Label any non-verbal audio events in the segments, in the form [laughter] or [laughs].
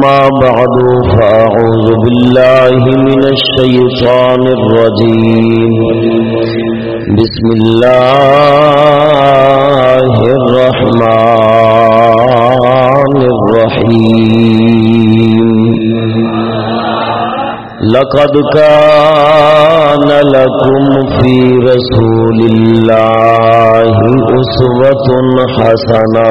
أما بعد فأعوذ بالله من الشيطان الرجيم. بسم الله الرحمن الرحيم. لقد كان لكم في رسول الله أسوة حسنة.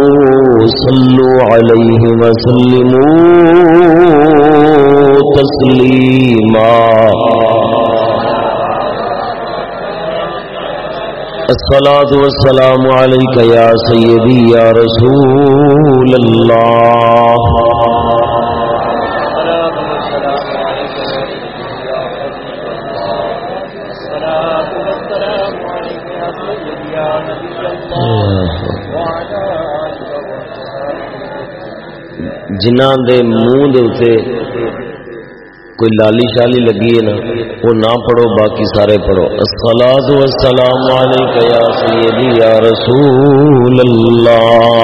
صلوا عليه وسلموا تسليما الصلاة والسلام عليك يا سيدي يا رسول الله. جنہ دے منہ دے اتے کوئی لالی شالی لگی ہے نا، وہ نہ پڑھو، باقی سارے پڑھو۔ السلام والسلام علیکہ یا سیدی، یا رسول اللہ۔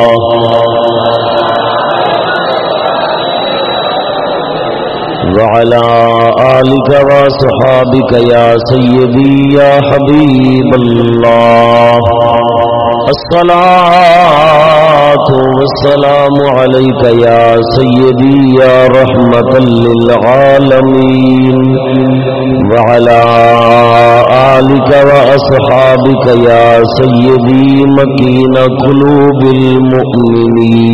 وعلى آلك وصحابك يا سيدي يا حبيب الله الصلاة والسلام عليك يا سيدي يا رحمة للعالمين وعلى آلك وأصحابك يا سيدي مكين قلوب المؤمنين.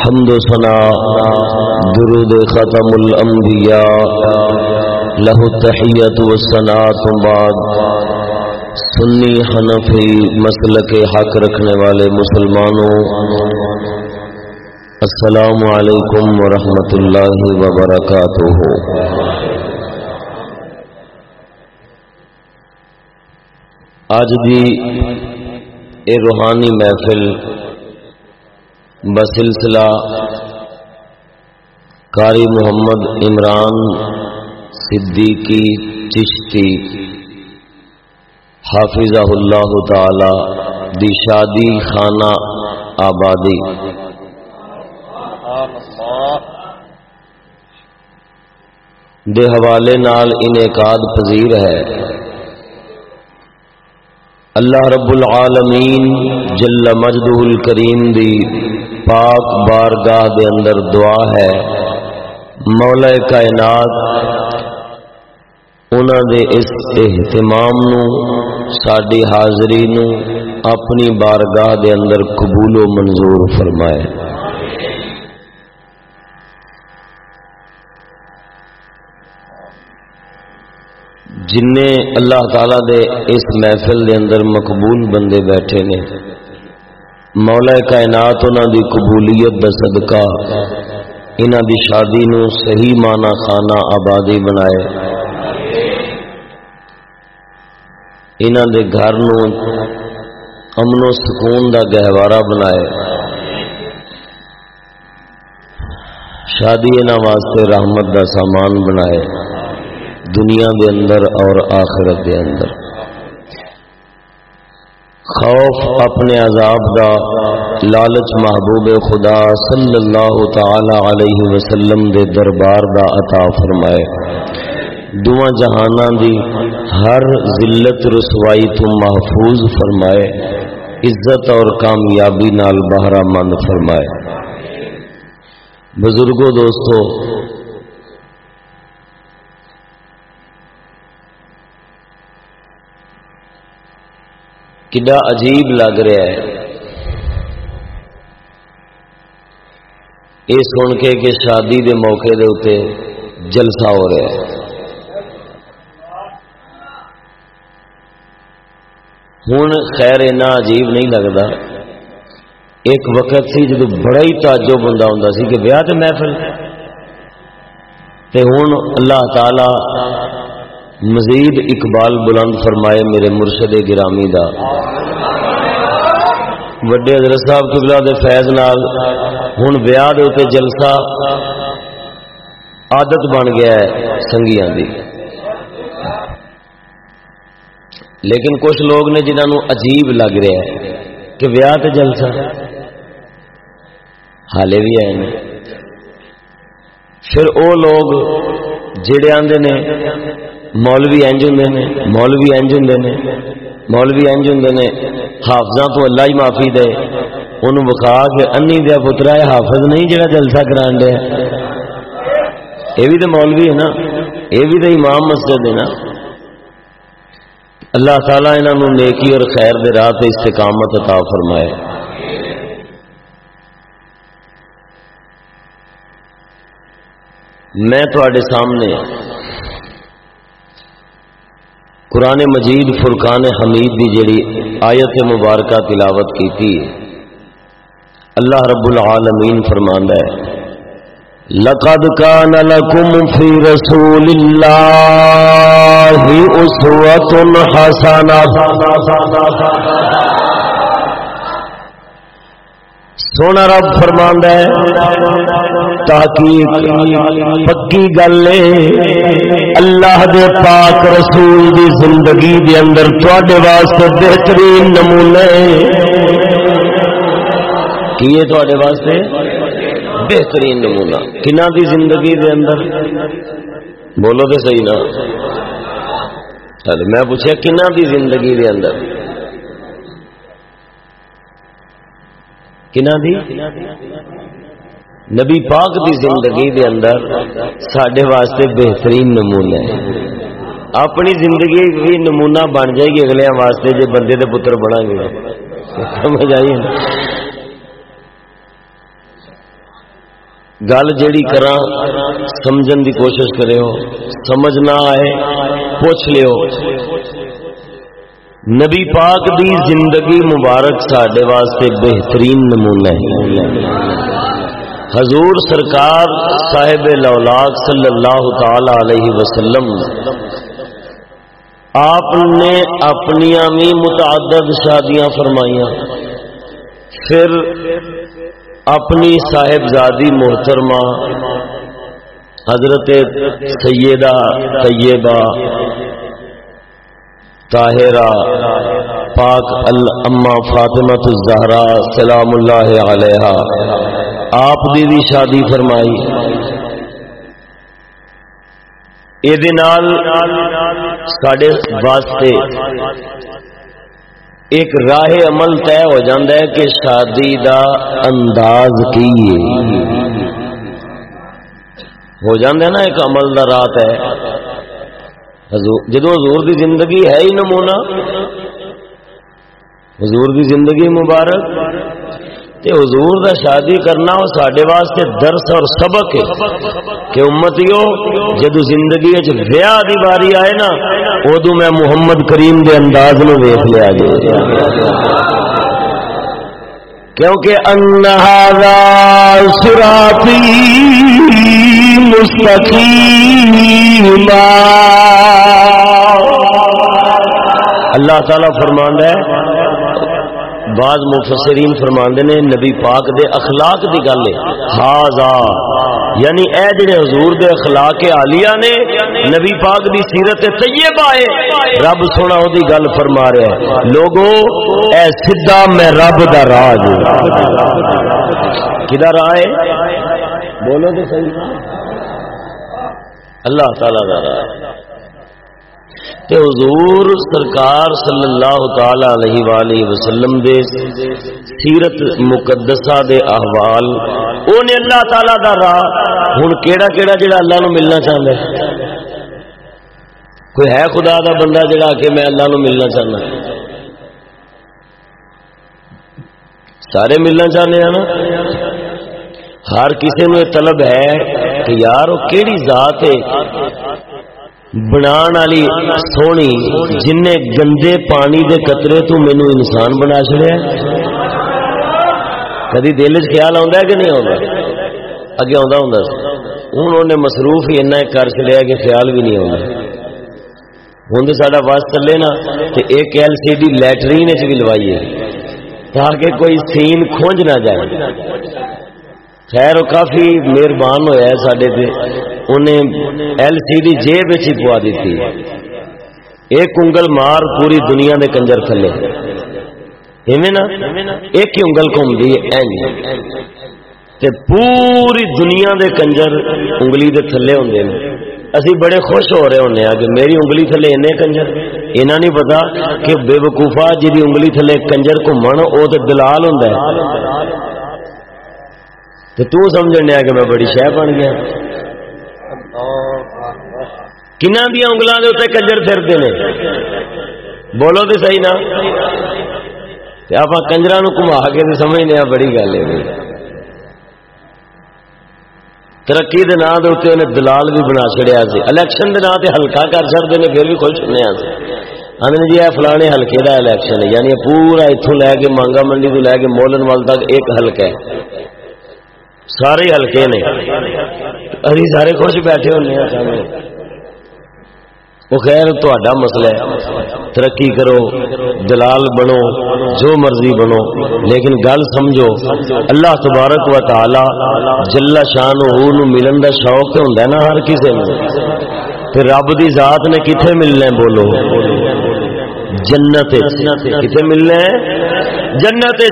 حمد و ثنا درود ختم الانبیاء له التحیت والثناء بعد. سنی حنفی مسلک حق رکھنے والے مسلمانوں، السلام علیکم ورحمۃ اللہ وبرکاتہ۔ آج دی اے روحانی محفل بسلسلہ قاری محمد عمران صدیقی، چشتی۔ حافظہ اللہ تعالی، دی شادی خانہ آبادی۔ دے حوالے نال انعقاد پذیر ہے۔ اللہ رب العالمین جل مجدہ الکریم دی پاک بارگاہ دے اندر دعا ہے۔ مولا کائنات انہاں دے اس اہتمام نو، ساڈی حاضری نو اپنی بارگاہ دے اندر قبول و منظور فرمائے۔ جن اللہ تعالی دے اس محفل دے اندر مقبول بندے بیٹھے نے۔ مولا کائنات انہوں دی قبولیت دا صدقہ انہوں دی شادی نو صحیح مانا خانہ آبادی بنائے۔ انہوں دے گھر نو امن و سکون دا گہوارہ بنائے۔ شادی انہوں واسطے رحمت دا سامان بنائے دنیا دے اندر اور آخرت دے اندر۔ خوف اپنے عذاب دا لالچ محبوب خدا صلی اللہ تعالی علیہ وسلم دے دربار دا عطا فرمائے۔ دعا جہانہ دی ہر ذلت رسوائی تو محفوظ فرمائے، عزت اور کامیابی نال بہرا مند فرمائے۔ بزرگوں دوستو، کڈا عجیب لگ رہا ہے۔ یہ سن کے کہ شادی دے موقع دے اتنے جلسہ ہو رہا ہے۔ ہوں خیر اینا عجیب نہیں لگتا ایک وقت سی جدو بڑا ہی تعجب بندہ ہوں سی کہ بیاہ تے محفل۔ تے ہوں اللہ تعالی مزید اقبال بلند فرمائے میرے مرشد گرامی دا۔ وڈے حضرت صاحب قبلہ دے فیض نال ہوں بیاہ دے جلسہ عادت بن گیا ہے سنگیاں دی۔ لیکن کچھ لوگ نے جنہوں عجیب لگ رہا ہے کہ بیاہ تے جلسہ حالے بھی آئے ہیں پھر او لوگ جڑے آدھے نے، مولوی انج ہوں نے، مولوی انج ہوں نے، مولوی انج ہوں نے حافظ تو اللہ ہی معافی دے۔ ان بخا کے انی دیا پترا ہے، حافظ نہیں جڑا جلسہ کران دیا یہ بھی تو مولوی ہے نا، یہ بھی تو امام مسجد ہے نا۔ اللہ تعالیٰ انہوں نیکی اور خیر دے راہ استقامت عطا فرمائے۔ میں تھوڑے سامنے قرآن مجید فرقان حمید کی جڑی آیت مبارکہ تلاوت کی تھی اللہ رب العالمین فرماندہ ہے۔ لقد كان لكم في رسول الله أسوة حسنة. سونا رب فرمان تحقیق پکی گل اللہ دے پاک رسول دی زندگی دے اندر تے واسطے بہترین نمونے۔ کی ہے تے واسطے؟ بہترین نمونہ۔ کنہ دی زندگی دے اندر؟ بولو تو صحیح نا۔ میں پوچھا کنہ دی زندگی دے اندر؟ کنا دی؟ نبی پاک دی زندگی دے اندر سڈے واسطے بہترین نمونہ ہے۔ اپنی زندگی بھی نمونہ بن جائے گی اگلے واسطے جی بندے دے پتر بنا گے۔ سمجھ آئی؟ گل جیڑی کرا سمجھن دی کوشش کرے ہو سمجھ نہ آئے، پوچھ لے نبی پاک دی زندگی مبارک سڈے واسطے بہترین نمونہ ہے۔ حضور سرکار صاحب لولاک صلی اللہ تعالی علیہ وسلم آپ نے اپنی بھی متعدد شادیاں فرمائیاں۔ پھر اپنی صاحبزادی محترمہ حضرت سیدہ طیبہ طاہرہ پاک اما فاطمت الزہرا سلام اللہ علیہ آپ دی بھی شادی فرمائی۔ یہ سڈے واسطے ایک راہ عمل طے ہو جاندہ ہے کہ شادی دا انداز کی ہو جاندے نا ایک عمل دا رات ہے۔ جدو حضور دی زندگی ہے ہی نمونہ، حضور دی زندگی مبارک تے حضور دا شادی کرنا وہ سڈے واسطے درس اور سبق ہے۔ کہ امتیو جدو زندگی ویاہ دی باری آئے نا ادو میں محمد کریم دے انداز نو ویخ لیا جائے کیونکہ انہارا سراتی مستقیم اللہ تعالی فرمان ہے بعض مفسرین فرماندے نے نبی پاک دے اخلاق دی گل ہے۔ ہاضا یعنی اے جڑے حضور دے اخلاق عالیہ نے نبی پاک دی سیرت طیبہ ہے، رب سونا او دی گل فرما رہا ہے۔ لوگو، اے سیدھا میں رب دا راہ کدھر آئے؟ بولو تو صحیح۔ اللہ تعالی دا راہ تے حضور سرکار صلی اللہ تعالی علیہ والہ وسلم دے سیرت مقدسہ دے احوال اونے اللہ تعالی دا راہ، ہن کیڑا کیڑا جڑا اللہ نو ملنا چاہندا ہے؟ کوئی ہے خدا دا بندہ جڑا کہ میں اللہ نو ملنا چاہنا سارے ملنا چاہنے ہیں نا؟ ہر کسی نو طلب ہے کہ یار وہ کیڑی ذات ہے؟ بنان والی سونی جن نے گندے پانی دے قطرے تو مینو انسان بنا چڑیا کدی دل چ خیال آتا کہ نہیں آتا اگے آتا ہوں ہوں انہیں مصروف ہی ایسا کر چڑیا کہ خیال بھی نہیں آتا ہوں تو سا بس چلے نا تو ایک ایل سی ڈی لٹرین چ بھی لوائیے تاکہ کوئی سین کھونج نہ جائے خیر وہ کافی مہربان ہوا ہے سڈے انہیں ایل سی ڈی جیب ہی پوا دیتی ایک انگل مار پوری دنیا دے کنجر تھلے۔ نا؟ ایک ہی انگل گھومتی ہے پوری دنیا دے کنجر انگلی دے تھلے ہوں اسی بڑے خوش ہو رہے ہونے کہ میری انگلی تھلے اے کنجر۔ اینا نہیں پتا کہ بے وقوفا جی انگلی تھلے کنجر گھومن وہ تو دلال ہوں تو تو سمجھنے کہ میں بڑی شہ بن گیا۔ کنہ دیا انگلوں کے اتنے کنجر پھرتے ہیں بولو تو صحیح نا آپ کنجر گھما کے تو سمجھنے بڑی گل ہے۔ ترقی کے نام کے اتنے انہیں دلال بھی بنا چڑیا سی۔ الیکشن کے نام سے ہلکا کر چڑتے ہیں پھر بھی خوش ہونے آدھے جی یہ فلانے ہلکے کا الیکشن ہے۔ یعنی پورا اتوں لے کے مانگا منڈی تو لے کے مولن وال تک ایک ہلکا ہے۔ سارے ہلکے نے ابھی سارے خوش بیٹھے ہونے وہ خیر تا مسئلہ ہے ترقی کرو دلال بنو جو مرضی بنو لیکن گل سمجھو اللہ تبارک و تعالی جلا شان ملن کا شوق تو ہوں نا ہر کسی پھر رب دی ذات نے کتنے ملنا بولو جنت کتنے ملنا ہے جنت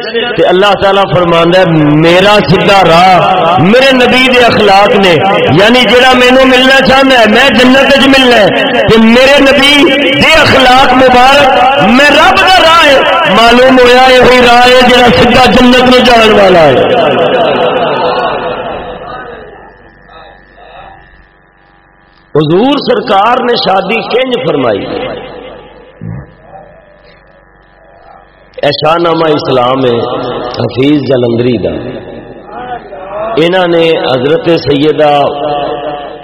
اللہ تعالیٰ فرمانا ہے، میرا سیدھا راہ، میرے نبی دے اخلاق نے یعنی جڑا مینو ملنا چاہتا ہے، میں جنت چ ملنا ہے کہ میرے نبی دے اخلاق مبارک، میں رب کا راہ ہے۔ معلوم ہوا یہ راہ ہے جڑا سیدھا جنت میں جان والا ہے۔ حضور سرکار نے شادی کنج فرمائی۔ ایشا نامہ اسلام ہے، حفیظ جلندری دا۔ انہوں نے حضرت سیدہ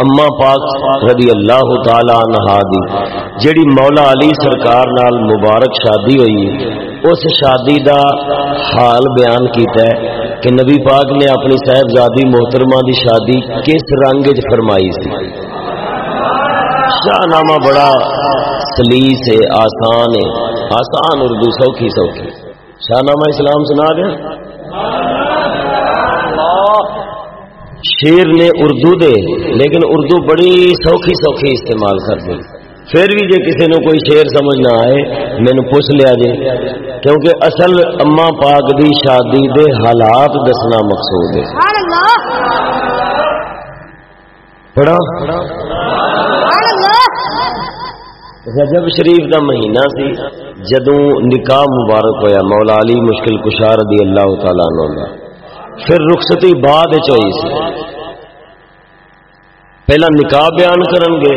اما پاک رضی اللہ تعالی عنہ دی جڑی مولا علی سرکار نال مبارک شادی ہوئی، اس شادی دا حال بیان کیتا ہے کہ نبی پاک نے اپنی صاحبزادی محترمہ دی شادی کس رنگ فرمائی سی۔ شاہ نامہ بڑا سلیس ہے، آسان ہے۔ آسان اردو سوکھی سوکھی۔ شاہ نامہ اسلام سنا دیا۔ شیر نے اردو دے لیکن اردو بڑی سوکھی سوکھی استعمال کر دی۔ پھر بھی جی کسی نے کوئی شیر سمجھ نہ آئے مینو پوچھ لیا جی کیونکہ اصل اما پاک دی شادی دے حالات دسنا مقصود ہے۔ پڑھا رجب شریف دا مہینہ سی، جدوں نکاح مبارک ہویا، مولا علی مشکل کشار رضی اللہ تعالی عنہ دا۔ پھر رخصتی بعد وچ ہوئی سی۔ پہلا نکاح بیان کرن گے،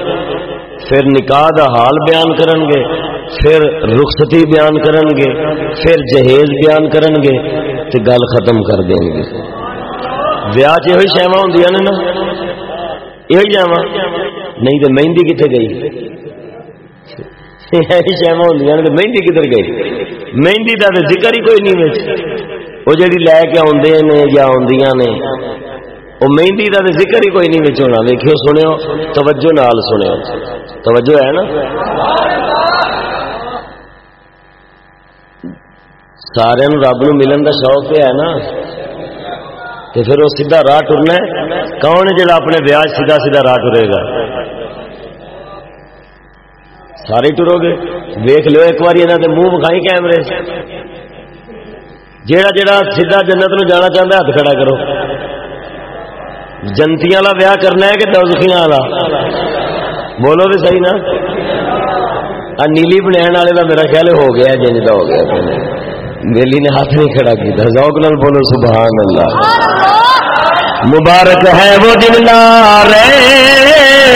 پھر نکاح دا حال بیان کرن گے، پھر رخصتی بیان کرن گے، پھر جہیز بیان کرن گے، تے گل ختم کر دیں گے۔ بیاہ چ یہ شہوا ہوں نا؟ یہ جاوا نہیں تو مہندی کتنے گئی؟ مہندی کدھر گئی مہندی کا تو ذکر ہی کوئی نہیں وہ جڑی لے کے آدھے نے یا آدیاں نے وہ مہندی کا تو ذکر ہی کوئی نہیں ہونا ویکو سنو توجہ نال سنو توجہ ہے نا سارے رب نو ملن کا شوق ہے نا تو پھر وہ سیدھا راہ ٹرنا ہے کون ہے جا اپنے بیاج سیدھا سیدھا راہ ٹرے گا سارے ٹرو گے۔ ویخ لو ایک بار یہاں کے منہ بکھائی کیمرے جیڑا جیڑا سیدھا جنت نو جانا چاہتا ہے، ہاتھ کھڑا کرو۔ جنتی والا بیاہ کرنا ہے کہ دوزخیاں والا؟ بولو بھی صحیح نا۔ نیلی بنان والے کا میرا خیال ہو گیا جنج کا ہو گیا۔ میلی نے ہاتھ نہیں کھڑا کیا ذوق نال بولو سبحان اللہ۔ مبارک ہے وہ دن لارے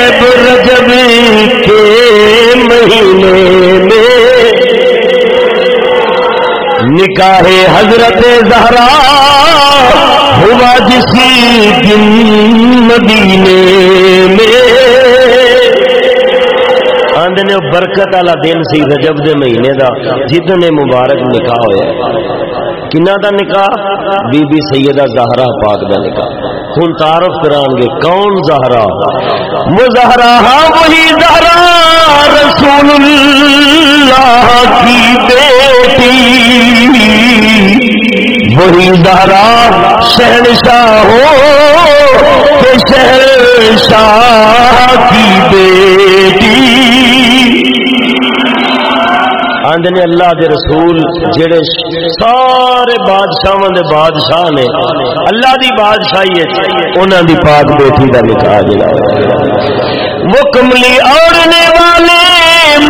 رجب کے مہینے میں۔ نکاح حضرت زہرا ہوا جسی دن مدینے میں۔ آدھے نے برکت والا دن سی رجب دے مہینے دا، جتنے مبارک نکاح ہوا کنہ دا نکاح؟ بی بی سیدہ زہرا پاک دا نکاح۔ ہوں تعارف کران گے۔ کون زہرا؟ وہ زہرا ہاں وہی زہرا، رسول اللہ کی بیٹی۔ وہی زہرا شہنشاہ ہو شہنشاہ کی بیٹی۔ آدھے نے اللہ دے رسول جڑے سارے بادشاہ دے بادشاہ نے، اللہ دی بادشاہی انہوں دی پاک بیٹی کا نکاح جلا وہ کملی اوڑنے والے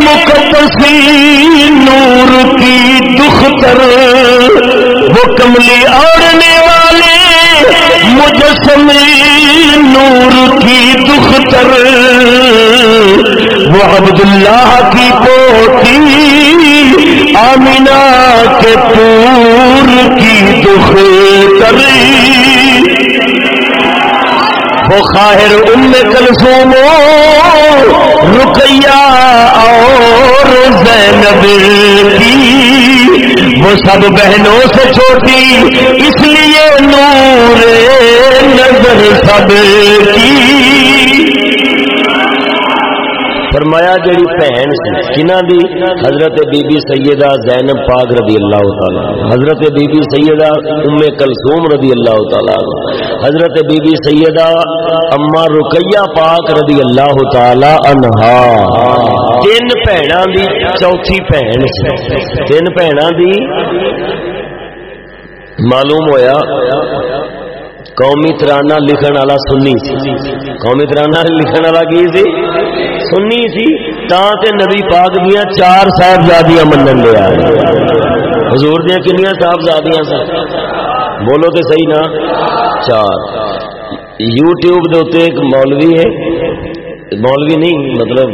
مقدسی نور کی دختر۔ وہ کملی اوڑنے والے مجسمی نور کی دختر۔ وہ عبداللہ کی آمینہ کے پور کی دکھ کری وہ خاہر ام کلسوم رکیا اور زینب کی۔ وہ سب بہنوں سے چھوٹی، اس لیے نور نظر سب کی۔ فرمایا جڑی بہن سی کنہ دی؟ حضرت بی بی سیدہ زینب پاک رضی اللہ تعالی حضرت بی بی سیدہ ام کلثوم رضی اللہ تعالی حضرت بی بی سیدہ اما رقیہ پاک رضی اللہ تعالی عنہا تین بہناں دی چوتھی بہن سی۔ تین بہناں دی معلوم ہویا، قومی ترانہ لکھن والا سنی سی۔ قومی ترانہ لکھن والا کی سی؟ سنی سی تا تے نبی پاک دیا چار صاحبزادیاں منن لیا حضور دیا کنیا صاحبزادیاں سن؟ بولو تے صحیح نا؟ چار۔ یوٹیوب دے ایک مولوی ہے۔ مولوی نہیں مطلب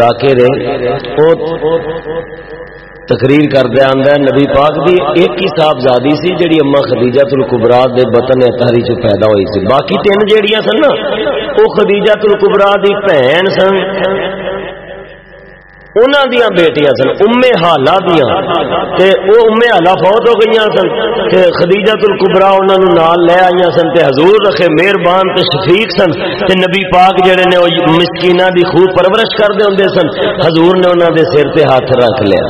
ذاکر ہے۔ تقریر کردہ آندا ہے، نبی پاک دی ایک ہی صاحبزادی سی جڑی اما خدیجہ الکبرا دے بطن اطہری چ پیدا ہوئی سی۔ باقی تین جیڑیاں سن نا؟ او خدیجہ الکبرا دی بہن سن۔ انہاں دیاں بیٹیاں سن ام حالا دیاں۔ تے او حالا فوت ہو گئیاں سن۔ تے خدیجہ الکبرا انہاں نو نال لے آئیاں سن۔ تے حضور رکھے مہربان تے شفیق سن۔ تے نبی پاک جڑے نے او مسکیناں دی خوب پرورش کردے ہوندے سن، حضور نے انہاں دے سر تے ہاتھ رکھ لیا۔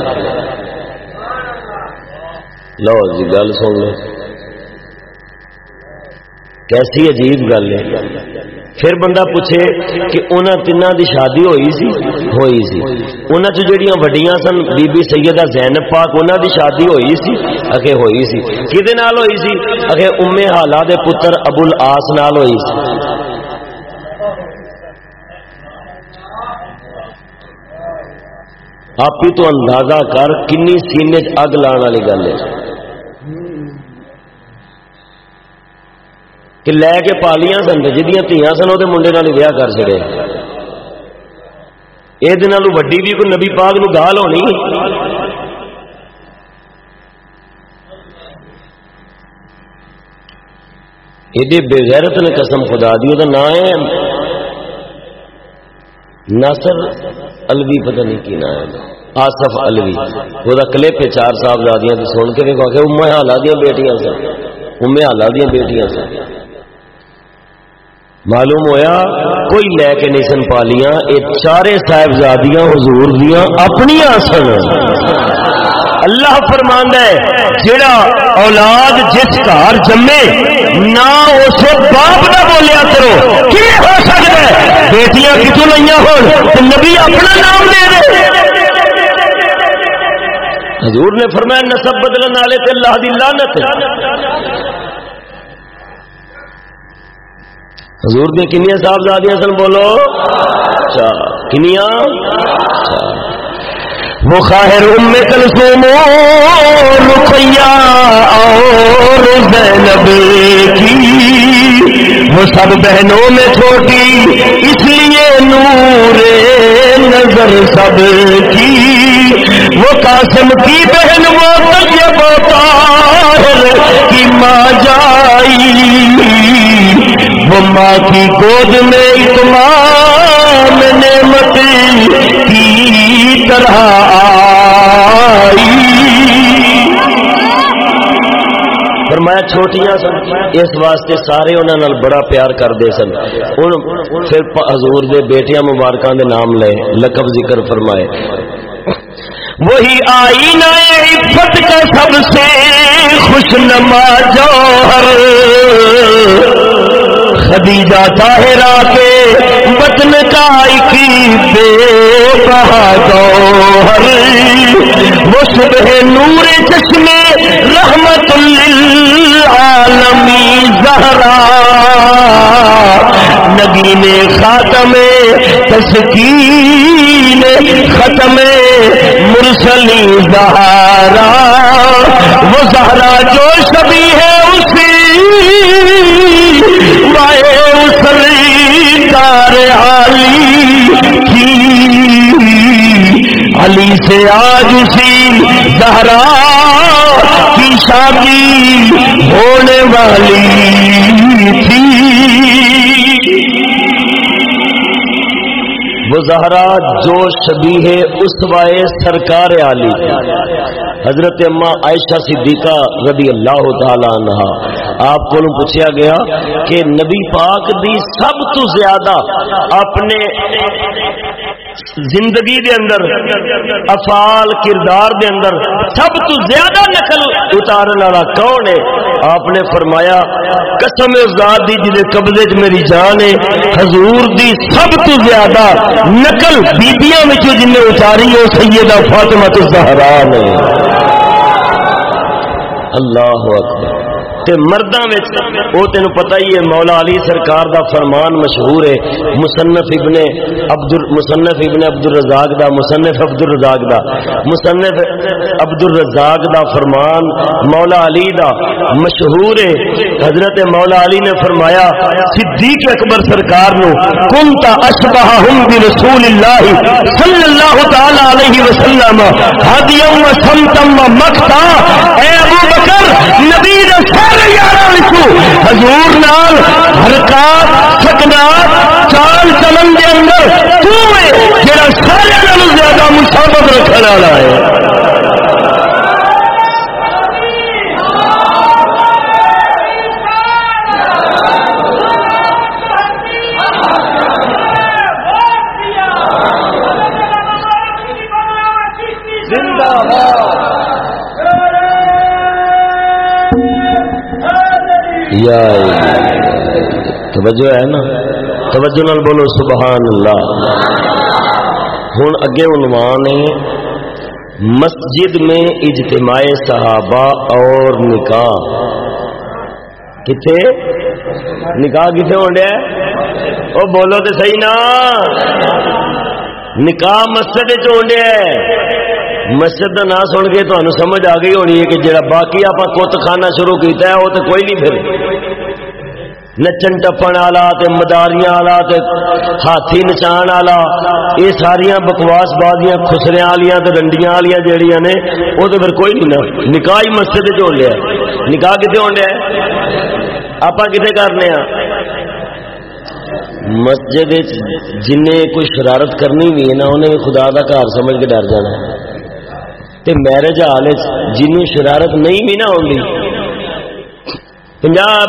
لو جی گل سن لو۔ کیسی عجیب گل ہے۔ پھر بندہ پوچھے کہ انہوں تین دی شادی ہوئی سی؟ ہوئی سی۔ انہوں چ جڑیاں وڈیاں سن؟ بی بی سیدہ زینب پاک انہوں دی شادی ہوئی سی؟ اکے ہوئی سی۔ کدے نال ہوئی سی؟ اکے ام حالا دے پتر ابو الاس نال ہوئی سی۔ آپ ہی تو اندازہ کر کنی سینے اگ لان والی گل ہے۔ کہ لے کے پالیاں سن جہاں دیا سن وہ منڈے نال ویاہ کر چڑے یہ وڈی بھی کوئی نبی پاک نو گال ہونی۔ ایڈے بےغیرت نے قسم خدا دی وہ نام ہے ناصر الوی پتہ نہیں کی نام ہے۔ آصف الوی وہ کلپ چار صاحب دادیاں سن کے دیکھو کہ امے حالا دیا بیٹیاں سن۔ امے حالا دیا بیٹیاں سن۔ معلوم ہویا کوئی لے کے نہیں سن پالیاں، یہ چارے صاحبزادیاں، حضور دیاں اپنی سن۔ اللہ فرمان ہے جڑا اولاد جس گھر جمے، نہ اس باپ نہ بولیا کرو۔ کی ہو سکتا ہے؟ بیٹیاں کتوں لیا ہو نبی اپنا نام دے دے۔ حضور نے فرمایا، نسب بدلنے والے تے اللہ دی لعنت حضور دیا کنیا صاحبزادیاں سن بولو۔ اچھا کنیا وہ اچھا۔ خاہر ام کلثوم رقیہ اور زینب کی۔ وہ سب بہنوں میں چھوٹی، اس لیے نور نظر سب کی۔ وہ قاسم کی بہن، وہ طیب طاہر کی ماں جائی۔ وہ ماں کی گود میں اتمام نعمت کی طرح آئی۔ فرمایا چھوٹیاں سن، اس واسطے سارے انہوں نے بڑا پیار کرتے سن۔ پھر حضور دے بیٹیاں مبارکاں دے نام لے، لقب ذکر فرمائے۔ وہی آئینہ عفت کا سب سے خوش نما جوہر۔ خدیجہ طاہرہ کے بطن کا کی بے بہا گوہر وہ صبح نور چشمے رحمت للعالمی زہرا۔ نبی نے خاتم تسکین ختم مرسلی زہارا وہ زہرا جو سبھی ہے اسی علی علی سے آج اسی زہرا کی شادی ہونے والی تھی۔ وہ زہرا جو شبی ہے اس وائے سرکار علی حضرت اما عائشہ صدیقہ رضی اللہ تعالی عنہ آپ کو پوچھا گیا کہ نبی پاک دی سب تو زیادہ اپنے زندگی دے اندر، افعال، کردار دے اندر سب تو زیادہ نقل اتارن والا کون ہے؟ آپ نے فرمایا، قسم ذات دی جے قبضے چ میری جان ہے، حضور دی سب تو زیادہ نقل بیبییاں وچوں جن نے اتاری ہے سیدہ فاطمہ الزہرا نے۔ اللہ اکبر۔ تے مرداں وچ، او تینو پتہ ہی ہے، مولا علی سرکار دا فرمان مشہور ہے، مصنف ابن عبد مصنف ابن عبد الرزاق دا، مصنف عبد الرزاق دا۔ مصنف عبد الرزاق دا فرمان مولا علی دا مشہور ہے۔ حضرت مولا علی نے فرمایا، صدیق اکبر سرکار نو کنت اشبہہم برسول اللہ صلی اللہ تعالی علیہ وسلم ہدیم و سمتم و مکتا اے نبی ابو سارے نبی رسول حضور نال حرکات، سکنات، چال چلن دے اندر تو جڑا سارے زیادہ مسابت رکھنے والا ہے۔ یا توجہ ہے نا؟ توجہ نال بولو سبحان اللہ ہوں اگے عنوان ہے، مسجد میں اجتماع صحابہ اور نکاح۔ کتنے نکاح کتنے ہو رہا وہ بولو تو صحیح نا۔ نکاح مسجد ہو مسجد کا نام سن کے تمہیں سمجھ آ گئی ہونی ہے کہ جڑا باقی آپ کت خانا شروع کیتا ہے، وہ تو کوئی نہیں پھر نچن ٹپن والا مداریاں والا ہاتھی نچان والا یہ ساریا بکواس بازیاں خسریا والیاں ڈنڈیاں والیاں جہیا نے، وہ تو پھر کوئی نہیں نا۔ نکاح ہی مسجد چ لیا نکاح کتنے ہو لیا آپ کتنے کرنے ہاں؟ مسجد جن کوئی شرارت کرنی بھی ہے نا، انہیں خدا کا گھر سمجھ کے ڈر جانا ہے۔ تے میرج حال جنوں شرارت نہیں بھی نہ ہوگی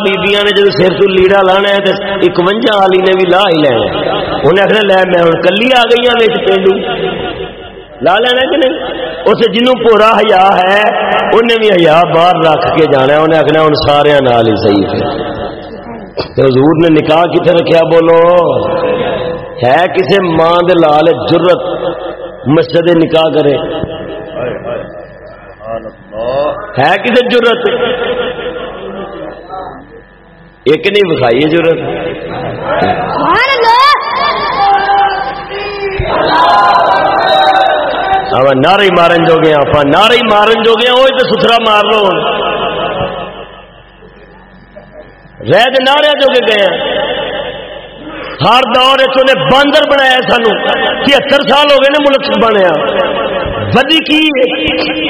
بیبیاں نے جب سر تو لیڑا لانا ہے تو اکوجا والی نے بھی لا ہی لینا انہیں آخر لے میں ہوں کلی آ گئی ہوں پینڈو۔ لا لینا کہ نہیں؟ اسے جنوں پورا ہیا ہے، انہیں بھی ہیا باہر رکھ کے جانا انہیں آخنا ہوں سارے نال ہی صحیح حضور نے نکاح کتنے رکھا بولو۔ ہے کسی ماں دے لال جرت مسجد نکاح کرے۔ ہے کسی جرت ایک نہیں بخائی ضرورت نعرے مارن جو گیا آپ نعرے مارن جو گیا وہ تو ستھرا مار لو رہ نعرے جو کے گئے ہر دور چ باندر بنایا سانو۔ تہتر سال ہو گئے نا ملک بنیا۔ بدی کی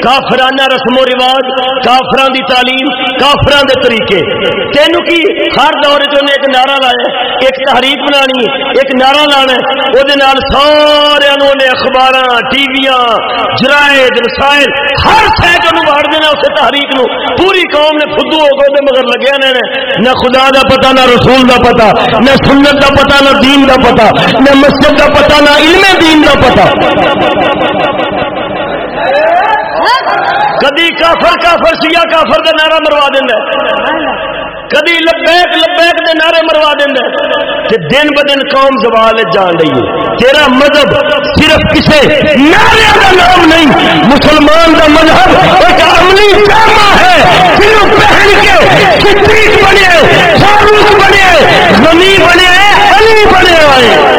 کافرانہ رسم و رواج، کافران دی تعلیم، کافران دے طریقے۔ تینو کی ہر دور چ ایک نعرہ لایا ایک تحریک بنانی ایک نعرہ لانا وہ سارے نے اخبار ٹی وی جرائد، رسائل، ہر سائڈ واڑ دینا اس تحریک نو۔ پوری قوم نے خدو ہو گئے مگر لگیا نے نہ خدا دا پتا نہ رسول دا پتا نہ سنت دا پتا نہ دین دا پتا نہ مسجد دا پتا نہ علم دین دا پتا کدی کافر کافر سیا کافر کا نعرہ مروا دینا کدی لبیک لبیک دے نعرے مروا دینا کہ دن ب دن قوم زوال جان رہی ہے۔ تیرا مذہب صرف کسے نعرے کا نام نہیں، مسلمان کا مذہب ایک عملی جامع ہے۔ صرف پہن کے صدیق بنے، فاروق بنے، غنی بنے، علی بنے آئے۔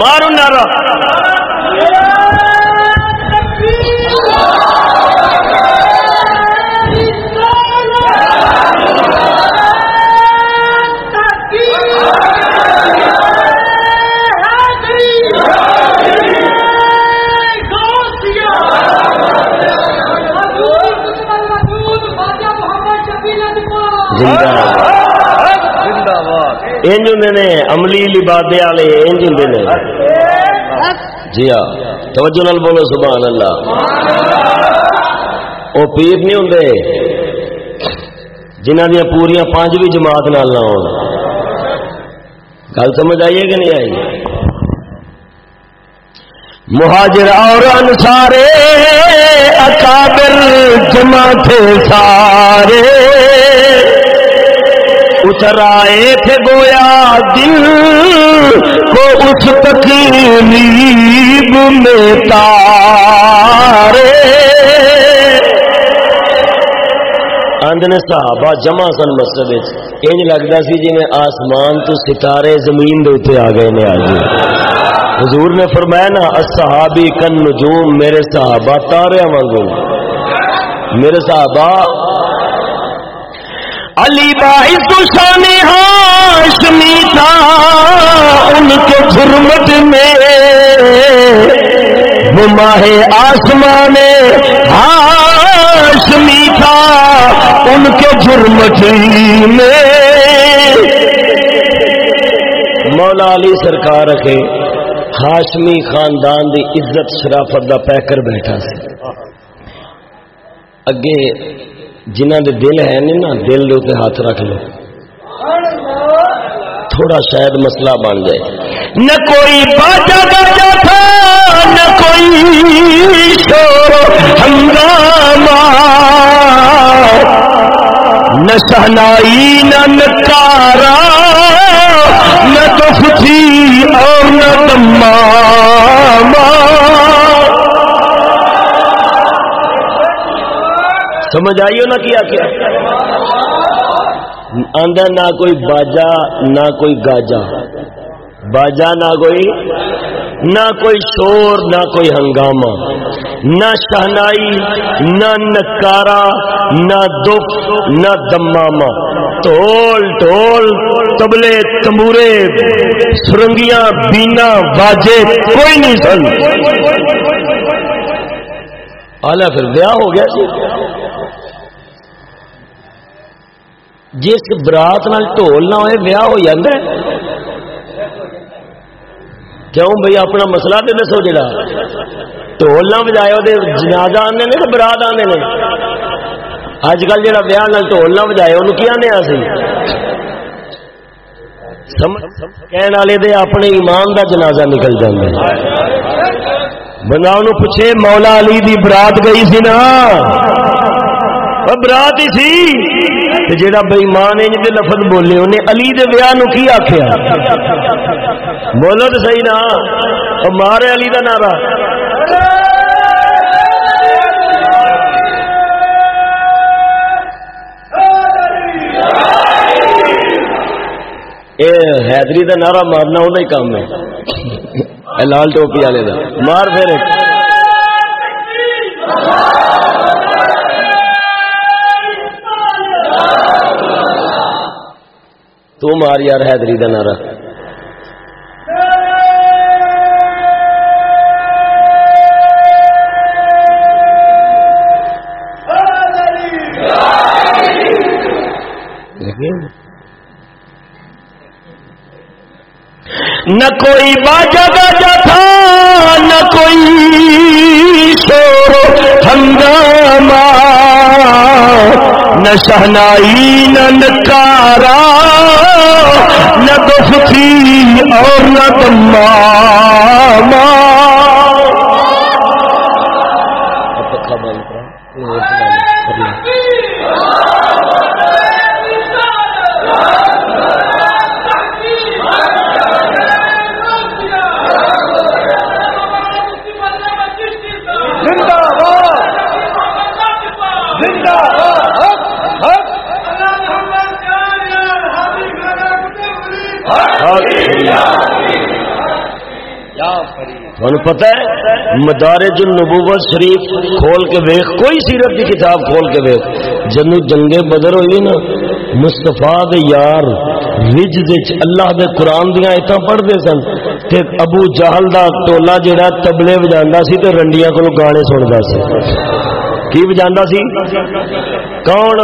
مارو نارا انج ہوں نے، عملی لبادے والے انج ہوں نے۔ جی ہاں توجہ نال بولو، سبحان اللہ۔ وہ پیر نہیں ہوں جنہ دیا پوریا پانچ بھی جماعت نال نہ ہو گل سمجھ آئیے کہ نہیں آئی؟ مہاجر اور انسارے اکابر جمع تھے سارے۔ اتر آئے تھے گویا دل کو اس تکلیب میں تارے۔ آندنے صحابہ جمع سن مسجد انج لگتا سی جی میں آسمان تو ستارے زمین دے اتنے آ گئے نے آج۔ حضور نے فرمایا نا صحابی کن نجوم میرے صحابہ تارے وانگو میرے صحابہ علی باعث شان ہاشمی تھا، ان کے جرمٹ میں۔ وہ ماہ آسمان ہاشمی تھا، ان کے جرمٹ میں۔ مولا علی سرکار رکھے ہاشمی خاندان دی عزت، شرافت دا پیکر بیٹھا سے اگے جنہ دے دل ہے نہیں نا، دل دے اتنے ہاتھ رکھ لو۔ تھوڑا شاید مسئلہ بن جائے۔ نہ کوئی باجا باجا تھا، نہ کوئی شور ہنگامہ۔ نہ سہنائی نہ نکارا نہ تو تھی اور نہ دماما سمجھ آئیو نہ کیا کیا؟ اندر نہ کوئی باجا، نہ کوئی گاجا۔ باجا نہ کوئی نہ کوئی شور، نہ کوئی ہنگامہ۔ نہ شہنائی، نہ نکارا نہ دکھ نہ دماما ٹول ٹول تبلے تمورے سرنگیاں، بینا باجے کوئی نہیں سن۔ آلہ پھر بیاہ ہو گیا جی سی جس برات نال ٹول نہ ہوئے، ویاہ ہو جاتا کیوں بھائی اپنا مسئلہ تو دسو جڑا۔ ٹول نہ بجائے وہ جنازہ آنے نے برات آنے نے؟ اج کل جہاں ویاہ نہ ٹول نہ بجائے وہ کی آنے سی کہنے والے دے اپنے ایمان دا جنازہ نکل جائے بندہ انہوں پوچھے، مولا علی دی برات گئی سی نا؟ برات ہی سی۔ جا بےمان ہے لفظ بولے انہیں علی دے ویاہ نو کی آخیا بولو تو صحیح نا۔ مارے علی دا نعرہ۔ حیدری کا نعرہ مارنا وہ کام ہے۔ لال ٹوپی والے کا مار پھر۔ تو مار یار حیدری کا نعرہ۔ نہ کوئی باجا باجا تھا نہ کوئی شور ہنگامہ، نہ شہنائی، نہ نکارا نہ دف تھی اور نہ دماما پتا ہے، مدارج النبوت شریف کھول کے ویخ کوئی سیرت کی کتاب کھول کے ویخ جنو جنگ بدر ہوئی نا مستفا یار رج اللہ دے قرآن دیا اتنا پڑھتے سن تے ابو جہل دا ٹولا جہاں تبلے بجا سی تے رنڈیاں کو گانے سنتا سی۔ کی بجا سی؟ کون؟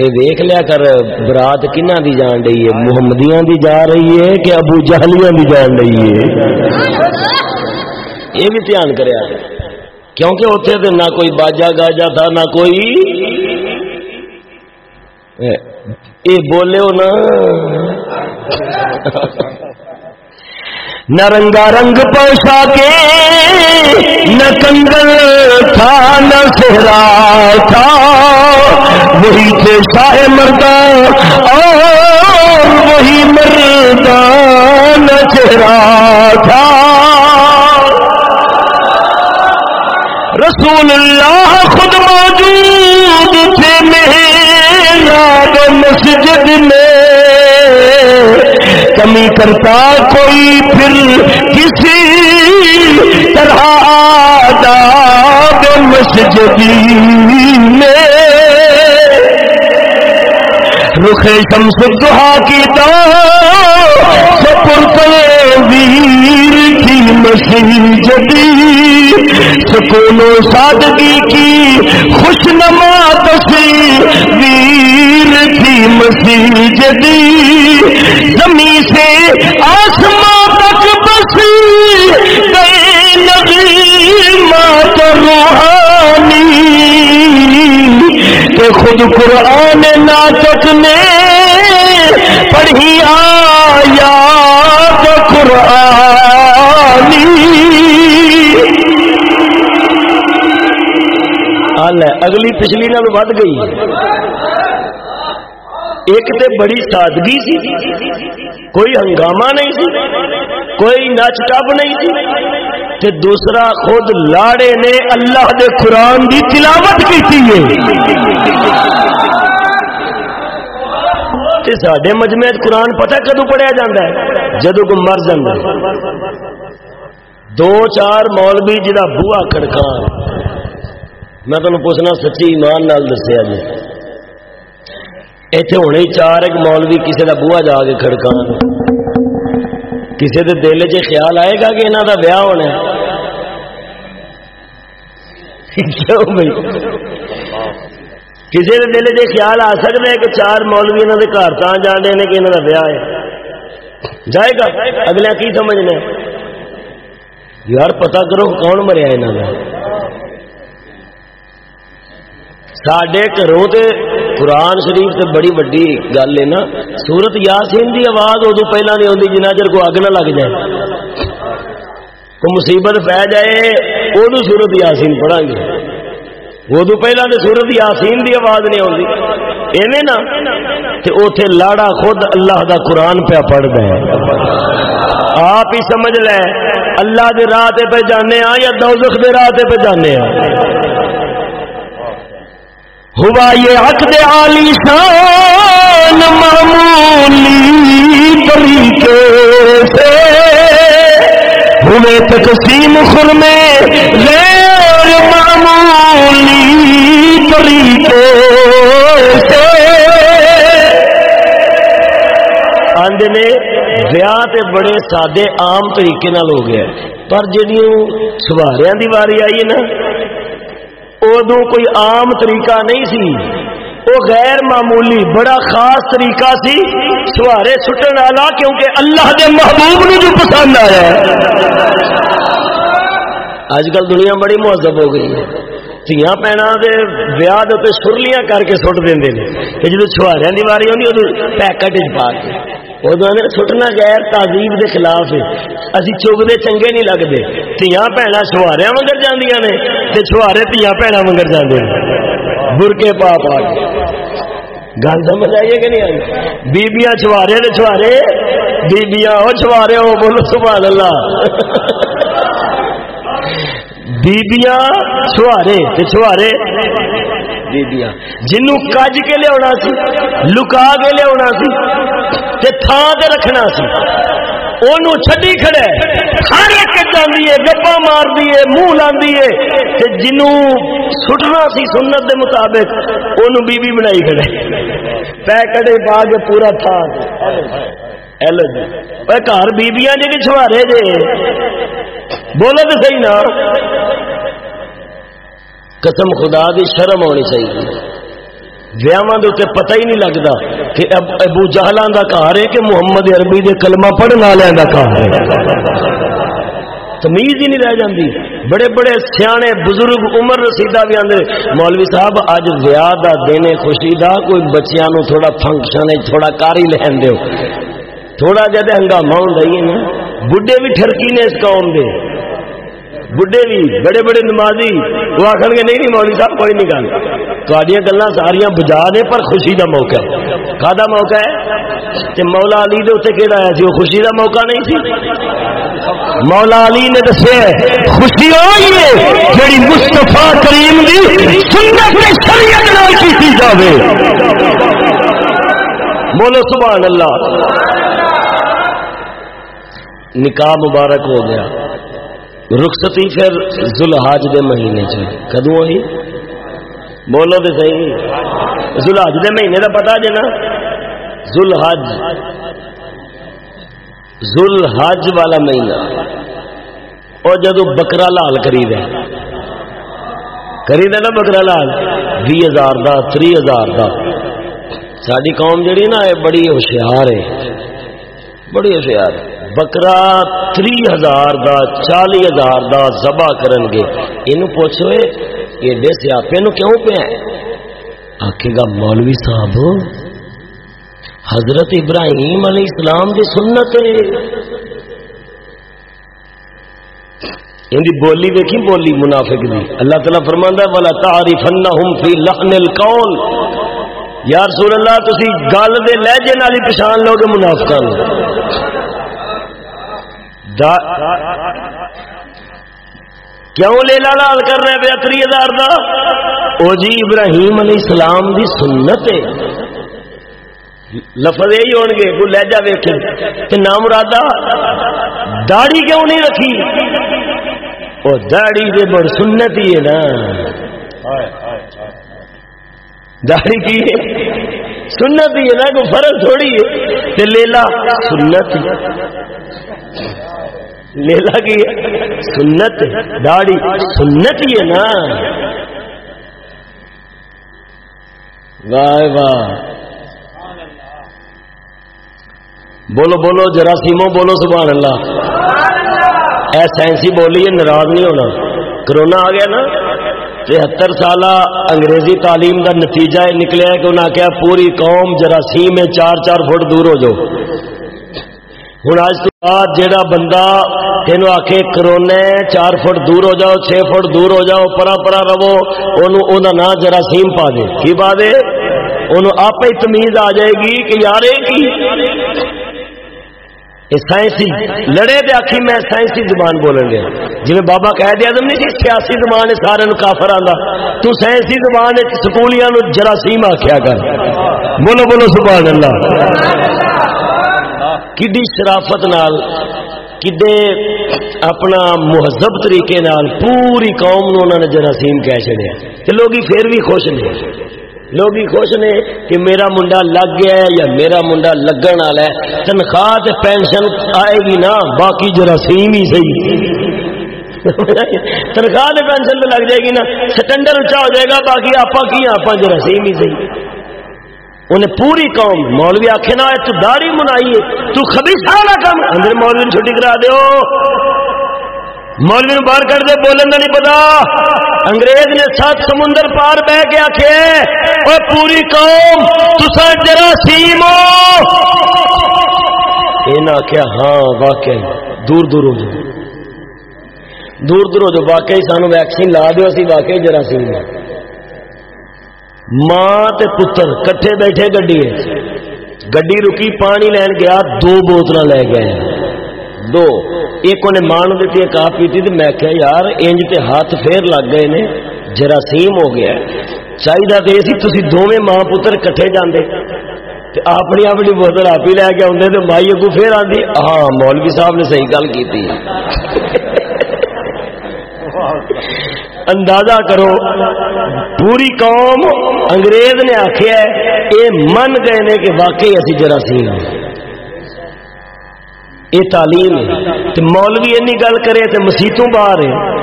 اے دیکھ لیا کر، برات کنہ دی جان رہی ہے؟ محمدیاں دی جا رہی ہے کہ ابو جہلیاں دی جان رہی ہے؟ یہ بھی دھیان کریا کیونکہ اتنے تو نہ کوئی باجا گاجا تھا، نہ کوئی اے بولے ہو نا۔ نہ رنگا رنگ پوشا کے نہ کنگل تھا، نہ سہرا تھا۔ وہی تھے شاہ مردہ اور وہی مردہ نہ چہرا تھا۔ رسول اللہ خود موجود تھے، میرا مسجد میں کمی کرتا کوئی پھر کسی طرح آداب مسجدی میں۔ رخ شمس دہا کی تو سپر ویر کی مسجدی۔ سکون و سادگی کی خوش نما تصویر تھی مسجدی۔ پڑھی آیا قرآنی۔ اگلی پچھلی نال ود گئی۔ ایک تے بڑی سادگی سی۔ کوئی ہنگامہ نہیں سی، کوئی نچ ٹپ نہیں سی۔ تے دوسرا خود لاڑے نے اللہ دے قرآن دی تلاوت کی سڈے مجمے قرآن پتہ کدو پڑھیا جا جدو کو مر جا دو چار مولوی جا بوا کھڑکا میں تمہیں پوچھنا سچی ایمان نال دسیا جی۔ اتنے ہونے چار ایک مولوی کسی کا بوا جا کے کھڑکا کسی کے دل چ خیال آئے گا کہ یہاں کا ویاہ ہونا [laughs] کسی کے دل چ خیال آ سکتا ہے کہ چار مولوی یہاں کے گھر تا جانے نے کہ یہاں کا ویاہ ہے۔ جائے گا اگلے کی سمجھنا یار پتا کرو کون مریا یہاں کا سڈے گھروں سے قرآن شریف سے بڑی وڈی گل ہے نا۔ سورت یاسین کی آواز ادو پہلے نہیں آتی جنہ چر کو اگ نہ لگ جائے۔ کو مصیبت پی جائے ادو سورت یاسین پڑھا گے۔ ادو پہلے تو سورت یاسین کی آواز نہیں آتی ایویں نا اتے لاڑا خود اللہ دا قرآن پیا پڑھتا ہے آپ ہی سمجھ لے اللہ دے راہ پہ جانے ہاں یا دوزخ دے راہ پہ جانے ہاں ہوا یہ حق دے عالی شان معمولی طریقے سے ہوئے تقسیم خرمے غیر معمولی طریقے سے آندے نے تے بڑے سادے عام طریقے نال ہو گیا۔ پر جڑیوں سواریاں دی واری آئی نا ادو کوئی عام طریقہ نہیں سی۔ وہ غیر معمولی بڑا خاص طریقہ سی سوارے سٹن والا، کیونکہ اللہ دے محبوب نو جو پسند آیا۔ اج کل دنیا بڑی مہذب ہو گئی ہے۔ تیاں پینا دے سرلیاں کر کے سٹ دیں کہ جدو چھوارے دی واری ہوندی ادو پیکٹ پا کے ادو سٹنا غیر تہذیب دے خلاف ہے اسی چگتے چنگے نہیں لگتے تیاں بھن چھواریا منگر جاندیاں نے تے چھوارے تیاں بھن منگر جاندے برکے پا پا کے گل سمجھ آئیے کہ نہیں آئی بیبیاں چھوارے نے چھوارے بیبیاں وہ چھوارے ہو بولو سبحان اللہ بیبیاں چھوارے تے چھوارے بیبیاں جنوں کج کے لیا سی لکا کے لیا سی تے تھان تے رکھنا سی چڈی کھڑے ہر ایک جاندی ہے گپا مار دیے منہ لاندی ہے جنوں سٹنا سی سنت دے مطابق اونوں بی بی بنائی کھڑے پیکٹے پا کے پورا تھا ایلو جی گھر بیبیاں جی چھوارے جے بولو تو صحیح نا قسم خدا دی، شرم ہونی چاہیے۔ ویاواں پتہ ہی نہیں لگتا کہ ابو جہلاں دا گھر ہے کہ محمد عربی دے کلمہ پڑھن والوں دا گھر ہے۔ تمیز ہی نہیں رہ جاندی۔ بڑے بڑے سیانے بزرگ عمر رسیدہ بھی آندے۔ مولوی صاحب اج ویاہ دا دن خوشی دا، کوئی بچیاں نو تھوڑا فنکشن ہے، تھوڑا کاری لین دیو۔ تھوڑا جہاں ہنگامہ ہوندا ہی نا بڈھے بھی ٹھرکی نے اس قوم دے۔ بڈھے بھی، بڑے بڑے نمازی، وہ آخر گے، نہیں نہیں، مولوی صاحب، کوئی نہیں گل۔ تھوڑی گلا ساریا بجا نے پر خوشی دا موقع ہے۔ کا موقع ہے؟ کہ مولا علی دے اتنے کہڑا آیا سی؟ وہ خوشی دا موقع نہیں سی؟ مولا علی نے دسے خوشی ہوئی ہے جڑی مستفا کریم دی سنت شریعت نال کیتی جاوے۔ بولو سبحان اللہ۔ نکاح مبارک ہو گیا۔ رخصتی پھر زلحاج دے مہینے چ کدو ہی بولو تو صحیح۔ زلحج دے مہینے کا پتا جی نا۔ زلحج زلحج والا مہینہ۔ اور جدو بکرا لال خرید خرید نا بکرا لال۔ بھی ہزار کا تری ہزار کا ساری قوم جڑی نا یہ بڑی ہوشیار ہے۔ بڑی ہوشیار ہے۔ بکرا تری ہزار دا، چالی ہزار دا زبا کرن گے۔ یہ پوچھو ایڈے سیاپے نو کیوں پہ آکے گا، مولوی صاحب، حضرت ابراہیم علیہ السلام دی سنت ہے۔ ان دی بولی دیکھی بولی منافق دی۔ اللہ تعالیٰ فرماندا ہے، ولا تعرفنهم فی لحن القول۔ یا رسول اللہ، تسی گل دے لہجے نال ہی پہچان لو گے منافقاں کیوں لیلا لال کر رہے پہ تری ہزار کا او جی ابراہیم علیہ السلام دی سنت ہے۔ لفظ یہی ہو گے کو لہجا ویکے کہ نام رادا، داڑھی کیوں نہیں رکھی؟ وہ داڑھی دے بڑ سنت ہی ہے نا۔ داڑھی کی؟ ہے سنت ہی ہے نا کوئی فرق تھوڑی ہے تے لیلا سنت ہی۔ لیلا کی سنت داڑھی۔ سنت ہی ہے نا۔ واہ واہ۔ بولو بولو جراثیمو بولو سبحان اللہ۔ اے سائنسی بولی ہے ناراض نہیں ہونا۔ کرونا آ گیا نا۔ تہتر سال انگریزی تعلیم کا نتیجہ نکلیا کہ انہیں آخیا پوری قوم جراثیم میں چار چار فٹ دور ہو جاؤ۔ ہوں اج تو بعد جہاں بندہ تینوں آ کے کرونا چار فٹ دور ہو جاؤ، چھ فٹ دور ہو جاؤ، پرا پرا رہو ان نام جراثیم پا دے۔ کی پا دے؟ ان آپ ہی تمیز آ جائے گی کہ یار کی؟ سائنسی۔ لڑے دے آخی میں سائنسی زبان بولن دیا۔ جی بابا کہہ دیا تم نہیں جی، سیاسی زبان ہے سارے کافر آتا تو سائنسی زبان سکولیاں جراثیم آخیا کر۔ بولو بولو، سبحان اللہ۔ کڈی شرافت نال کڈے اپنا مہذب طریقے نال پوری قوم نو انہوں نے جراثیم کہہ چڑیا تو لوگ پھر بھی خوش نے۔ لوگ خوش نے کہ میرا منڈا لگ گیا ہے یا میرا منڈا لگن والا ہے۔ تنخواہ تے پینشن آئے گی نا، باقی جراثیم ہی صحیح۔ تنخواہ پینشن تو لگ جائے گی نا سٹنڈر اچا ہو جائے گا، باقی آپ کی آپ جراثیم ہی صحیح۔ انہیں پوری قوم مولوی آخے نہ تو داڑھی منائی تو خبیصہ نہ کم اندر مولوی نے چھٹی کرا دیو۔ مولوی باہر کر دے، بولن کا نہیں پتا۔ انگریز نے سات سمندر پار بہ کے آخے اور پوری قوم تسا جراثیم یہ آخیا ہاں واقعی دور دور ہو جاؤ۔ دور دور ہو جاؤ، واقعی سانو ویکسین لا دو اسی واقعی جراثیم ماں تے پتر کٹھے بیٹھے گڈی گڈی رکی پانی لین گیا دو بوتل لے گئے۔ دو۔ ایک انہیں ماں دیتی ہے کہا پیتی میں کہ یار انج تے ہاتھ پھر لگ گئے نے جراثیم ہو گیا۔ چاہیے تو یہ تھی دونوں ماں پتر کٹھے جاندے۔ اپنی اپنی بوتل آپ ہی لے کے آدھے تو مائی اگو پھر آدھی ہاں مولوی صاحب نے صحیح گل کی اندازہ کرو پوری قوم انگریز نے آخیا یہ من گئے نے کہ واقعی اسی جراثیم یہ ہاں۔ تعلیم ہے مولوی اینی گل کرے تو مسیتوں باہر ہے۔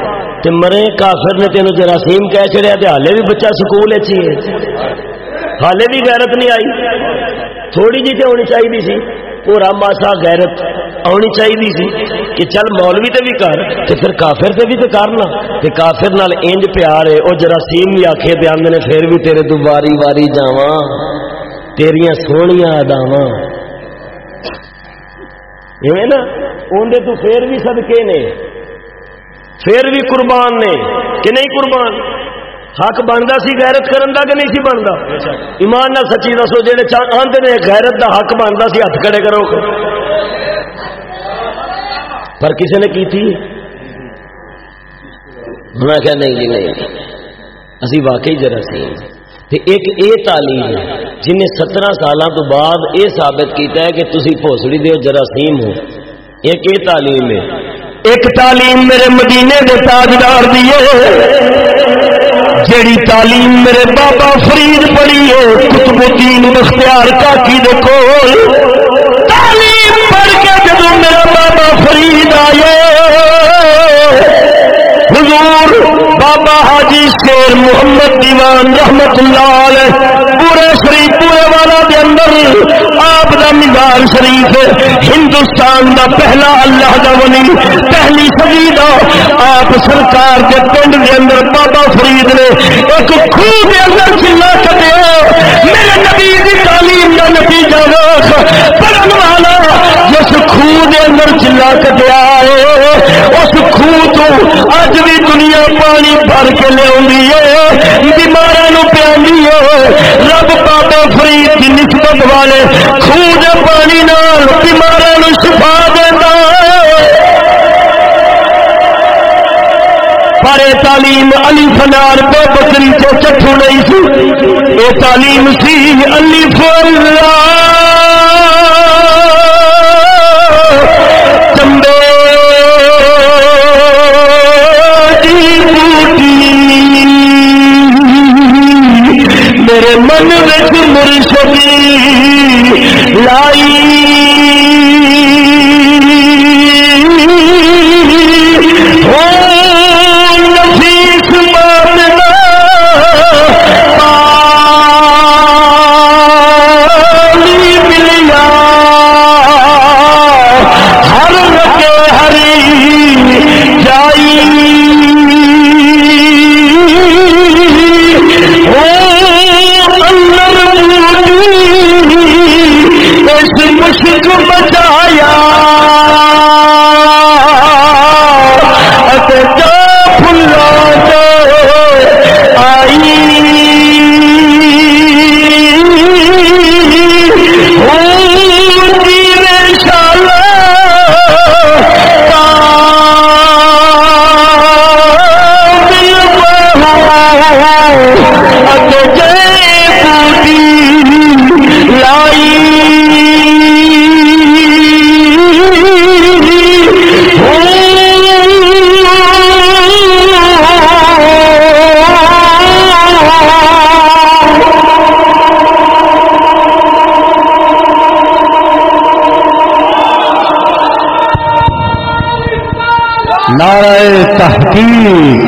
مرے کافر نے تینوں جراثیم کہہ چڑیا تے حالے بھی بچہ سکول ہے۔ حالے بھی غیرت نہیں آئی۔ تھوڑی جی تو ہونی چاہیے سی۔ پورا ماسا غیرت آنی چاہیے سی کہ چل مولوی تے بھی کر تے پھر کافر تے بھی تے کرنا تے کافر نال انج پیار ہے۔ او جراثیم بھی آکھے تے آندے نے پھر بھی تیرے تو واری واری جاواں۔ تیریاں سونیاں اداواں ایویں نا؟ اوندے تو پھر بھی صدقے نے۔ پھر بھی قربان نے۔ کہ نہیں قربان؟ حق بنتا سی، غیرت کرن دا کہ نہیں سی بنتا ایمان نہ سچی دسو جہے آدھے نے غیرت دا حق بنتا سی ہاتھ کھڑے کرو۔ پر کسی نے کی تھی میں کہا نہیں جی نہیں۔ اسی واقعی جراثیم ایک اے تعلیم ہے، جن سترہ سال تو بعد یہ ثابت کیتا ہے کہ تسی پوسڑی دیو جراثیم ہو۔ ایک اے تعلیم ہے۔ ایک تعلیم میرے مدینے کے تاجدار دیے جیڑی تعلیم میرے بابا فرید پڑھی ہے قطب الدین مختار کاکی دے کول۔ تعلیم پڑھ کے جب میرا بابا فرید آئے، حضور بابا حاجی شیر محمد دیوان رحمت اللہ علیہ پورے شریف پورے والا دے اندر آپ دا مزار شریف ہندوستان دا پہلا اللہ دا ولی، پہلی صدی دا آپ سرکار کے پنڈ دے اندر بابا فرید نے ایک خوہ دے اندر چلا کٹیا میرے نبی دی تعلیم دا نتیجہ ویخ پڑھن والا جس خوہ دے اندر چلا کٹیا ہے، اس خوہ تو اج بھی دنیا پانی بھر کے لیا بیماروں پیا رب بابا فرید کی نسبت والے خوج پانی نال بیماروں شفا دیتا پر تعلیم علی فنار تو بکری تو چٹو نہیں سی۔ یہ تعلیم سی علی فلا من وچ مرشدی لائی۔ تحقیق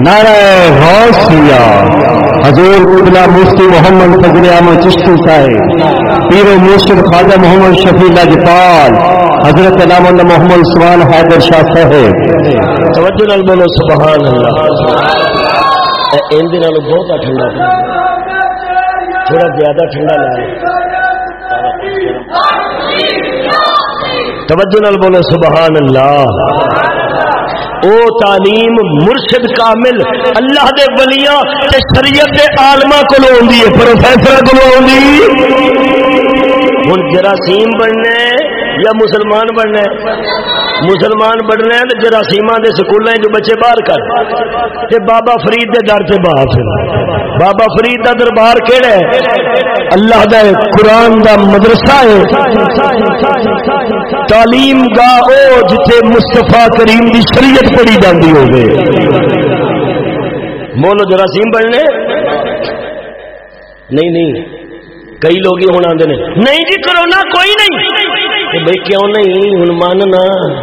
نعرہ غوثیہ حضور قبلہ مفتی محمد فضل احمد چشتی صاحب، پیر مرشد خواجہ محمد شفیع لجپال حضرت علام اللہ محمد سبحان حیدر شاہ صاحب۔ توجہ نال بولو، سبحان اللہ۔ ان دنوں بہت ٹھنڈا تھوڑا زیادہ ٹھنڈا لگا توجہ نال بولو، سبحان اللہ۔ او تعلیم مرشد کامل، اللہ دے ولیاں تے شریعت دے عالمہ کو ہوندی ہے پروفیسر کو ہوندی ہن جراثیم بننے یا مسلمان بننے؟ مسلمان بننے تو جراثیما دے سکولیں جو بچے باہر کر۔ تے بابا فرید دے در سے باہر بابا فرید دا دربار کیڑا ہے؟ اللہ دا قرآن دا مدرسہ ہے۔ تعلیم گاہ او جتھے مصطفیٰ کریم دی شریعت پڑھی جاندی ہوگی بولو جراثیم بننے۔ نہیں نہیں۔ کئی لوگ ہی ہوں آتے ہیں نہیں جی کرونا کوئی نہیں۔ بھائی کیوں نہیں؟ ہوں ماننا۔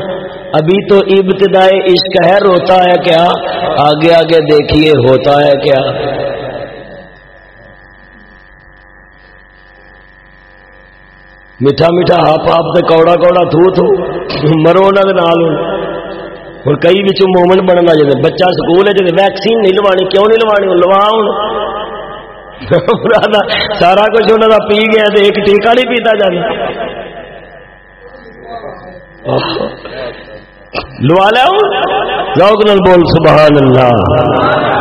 ابھی تو ابتدائے عشق ہے، روتا ہے کیا؟ آگے آگے دیکھیے، ہوتا ہے کیا؟ میٹھا میٹھا ہاپ ہاپ سے کوڑا کوڑا تھو تھو، مرو نہ نال ہوں۔ کئی بچ مومنٹ بننا جائے بچہ سکول ہے ویکسین نہیں لوانی، کیوں نہیں لوانی؟ لوا ہوں [laughs] سارا کچھ انہوں کا پی گیا تو ایک ٹیکا نہیں پیتا جانا لوا لو نل بول سبحان اللہ۔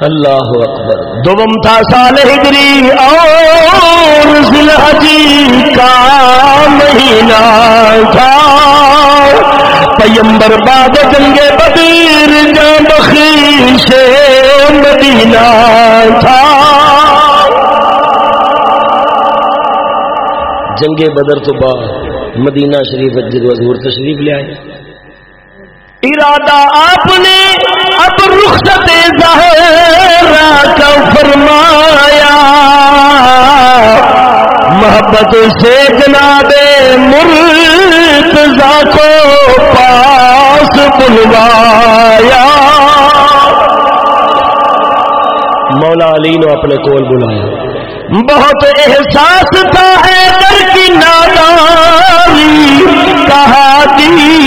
اللہ اکبر۔ دوم تھا سال ہجری اور ذلحجی کا مہینہ تھا۔ پیمبر باد جنگے بدیر جا بخیش مدینہ تھا۔ جنگ بدر تو بعد مدینہ شریف جدو حضور تشریف لے آئے۔ ارادہ آپ نے اب رخصت زہرا کا فرمایا، محبت سے جناب مرتضا کو پاس بلوایا۔ مولا علی نے اپنے کول بلایا۔ بہت احساس تھا ہے در کی ناداری، کہا دی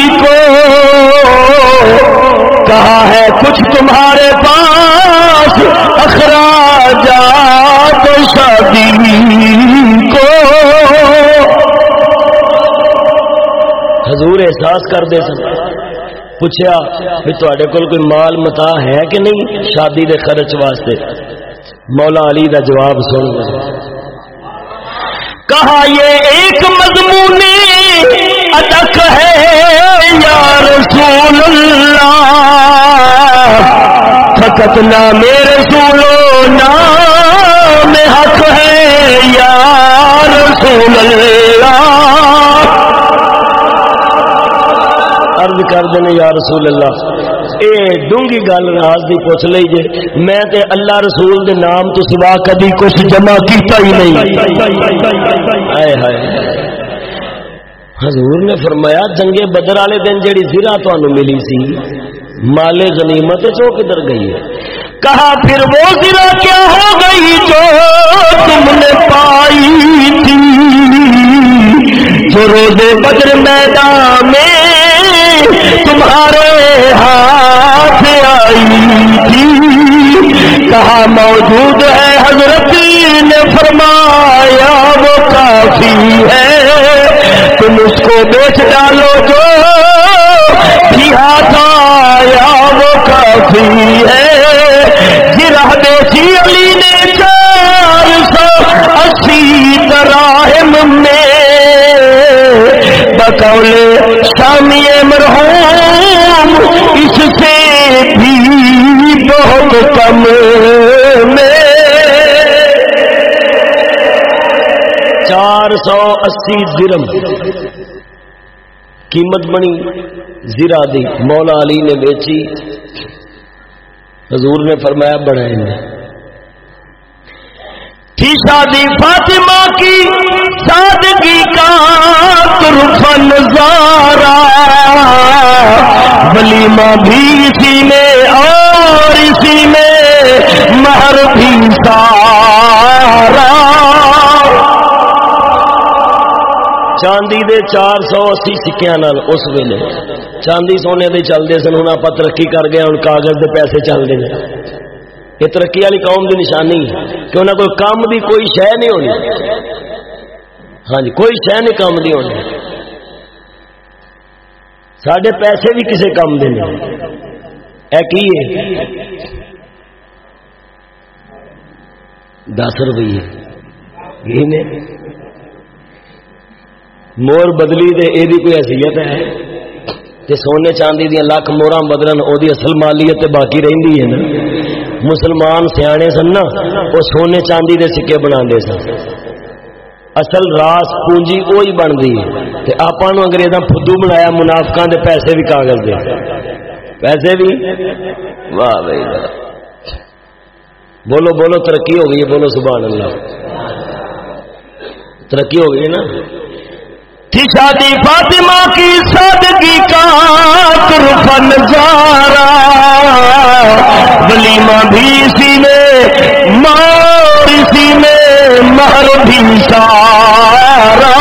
کو ہے کچھ تمہارے پاس اخراجات شادی کو۔ حضور احساس کر دے سکتا پوچھا بھی تے کول کوئی مال متا ہے کہ نہیں شادی دے خرچ واسطے؟ مولا علی دا جواب سن۔ کہا، یہ ایک مضمون ادک ہے۔ یا رسول اللہ، فقط نام رسولو نام حق ہے یا رسول اللہ۔ عرض کر دینے یا رسول اللہ، اے ڈونگی گل راز دی پوچھ لئی جے، میں تے اللہ رسول دے نام تو سوا کبھی کچھ جمع کیتا ہی نہیں۔ آئے ہائے۔ حضور نے فرمایا، جنگ بدر والے دن جیڑی زیرہ تانوں ملی سی، مال غنیمت جو کدھر گئی ہے؟ کہا، پھر وہ زیرہ کیا ہو گئی جو تم نے پائی تھی؟ جو روز بدر میدان میں تمہارے ہاتھ آئی تھی۔ کہا، موجود ہے، حضرت نے فرمایا، وہ کافی ہے۔ تم اس کو بیچ ڈالو جو بھی ہاتھ آیا وہ کافی ہے۔ جی گرہ دیسی علی نے چار سو اسی درم قیمت بنی زیرا دی. مولا علی نے بیچی. حضور نے فرمایا، بڑھائیں تھی شادی فاطمہ کی، سادگی کا ترف نظارہ ولیمہ بھی اسی میں اور اسی میں مہر بھی سارا. چاندی دے چار سو اسی سکیا اس ویلے۔ چاندی سونے دے چلتے سن ہوں آپ ترقی کر گئے ہوں کاغذ دے پیسے چلتے ہیں یہ ترقی والی قوم کی نشانی ہے کہ انہیں کوئی کام بھی کوئی شہ نہیں ہونی۔ ہاں جی کوئی شہ نہیں کام نہیں ہونی۔ سڈے پیسے بھی کسی کام دے کی دس روپیے۔ یہ مور بدلی دے اے دی کوئی حیثیت ہے؟ تے سونے چاندی دیا لاکھ مورا بدلن او دی اصل مالیت باقی رہندی ہے نا؟ مسلمان سیانے سن نا وہ سونے چاندی دے سکے بنا دے سن۔ اصل راس پونجی وہی بنتی ہے۔ تے آپاں نو انگریزاں پھدو بنایا، منافقاں دے پیسے بھی کاغذ دے۔ پیسے بھی واہ بھائی بولو بولو، ترقی ہو گئی ہے، بولو، سبحان اللہ۔ ترقی ہو گئی ہے نا؟ تھی شادی فاطمہ کی سادگی کا طرف نظارہ۔ ولیمہ بھی اسی میں مار اسی میں مہر بھی سارا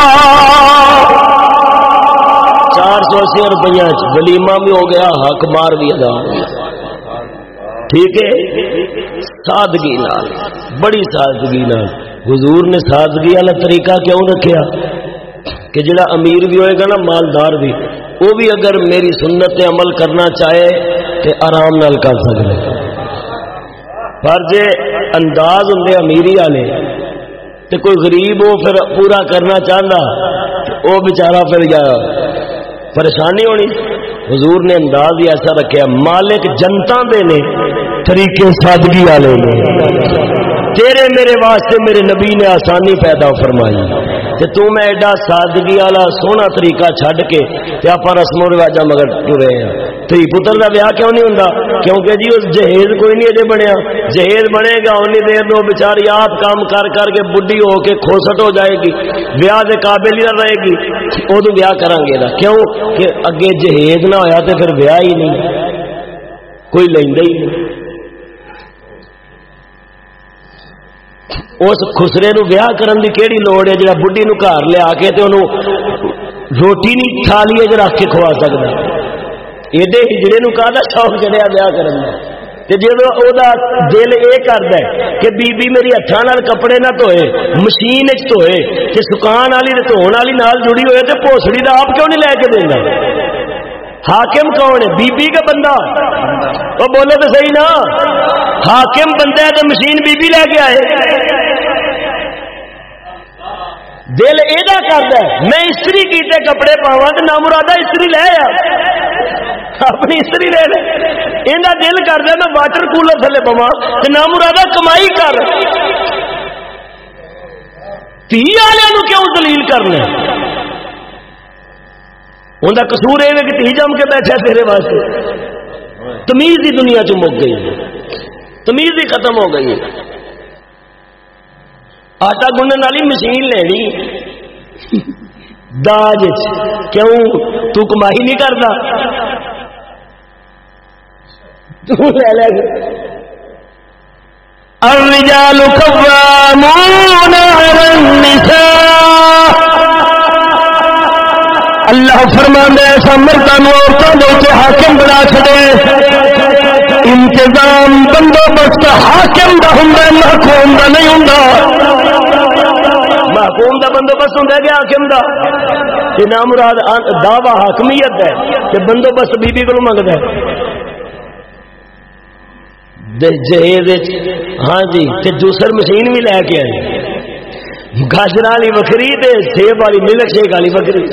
چار سو اسی روپیہ ولیمہ بھی ہو گیا، حق مار بھی ادا ٹھیک ہے؟ سادگی نال، بڑی سادگی نال۔ حضور نے سادگی والا طریقہ کیوں رکھا کہ جڑا امیر بھی ہوئے گا نا، مالدار بھی، وہ بھی اگر میری سنت عمل کرنا چاہے تو آرام نال کر سکے۔ پر جے انداز ہوں امیری والے تو کوئی غریب وہ پھر پورا کرنا چاہتا وہ بچارا پھر پریشانی ہونی۔ حضور نے انداز ہی ایسا رکھا مالک جنتا دے نے، طریقے سادگی والے نے۔ تیرے میرے واسطے میرے نبی نے آسانی پیدا فرمائی۔ تے تو میں ایڈا سادگی والا سونا طریقہ چھڈ کے تے آپ رسم و رواجا مگر ٹرے ہیں۔ تھی پتر کا ویاہ کیوں نہیں ہوں کیونکہ جی اس جہیز کوئی نہیں اجے بنیا۔ جہیز بنے گا، اونی دیر دو بچاری آپ کام کر کر کے بڈھی ہو کے کھوسٹ ہو جائے گی۔ ویاہ کے قابل ہی نہ رہے گی۔ ادو ویاہ کریں گے دا کیوں؟ کہ اگے جہیز نہ ہویا تے پھر ویاہ ہی نہیں۔ کوئی لینا ہی نہیں۔ اس خسرے نو بیاہ کرن دی کیڑی لوڑ ہے؟ جڑا بڈھی نو گھر لیا کے تے انہوں روٹی نہیں تھالی اچ رکھ کے کھوا سکدا ایڈے ہجڑے نو کہدا شوق چڑھیا بیاہ کرن دا۔ تے جدو او دا دل اے کردا ہے کہ بی بی میری ہتھاں نال کپڑے نہ دھوئے، مشین وچ دھوئے، تے سکان والی تے دھون والی نال جڑی ہوئے تے پوسڑی دا آپ کیوں نہیں لے کے دیندا؟ حاکم کون ہے؟ بی بی کا بندہ۔ وہ بولے تو صحیح نا۔ حاکم بندہ ہے تو مشین بی بی لے کے آئے۔ دل یہ کرتا ہے، میں استری کیتے کپڑے پاوا تو نہ مرادہ استری لے آ اپنی استری لے لے۔ یہ دل کرتا میں واٹر کولر تھلے پوا تو نہ مرادہ کمائی کر۔ تھی والوں کیوں دلیل کرنا ان کا کسور یہ کہ تھی جم کے بیٹھا تیرے واسطے۔ تمیز کی دنیا چ مک گئی۔ تمیز ہی ختم ہو گئی۔ آٹا گنڈن والی مشین لینی۔ داج کیوں؟ تو کمائی نہیں کرتا۔ تو لے لے۔ الرجال قوامون على النساء۔ اللہ فرمان ایسا مردان عورتوں کے حاکم بنا چڑے انتظام بندوبست حاکم دا ہوں محکوم دا نہیں ہوں محکوم دا بندوبست ہوں کہ حاکم دا؟ کہ نام مراد دعوی حاکمیت ہے کہ بندوبست بی بی کو منگتا ہے جہیز ہاں جی تے جوسر مشین بھی لے کے آئے۔ گاجر والی وکری تے سیب والی، ملک شیک والی وکری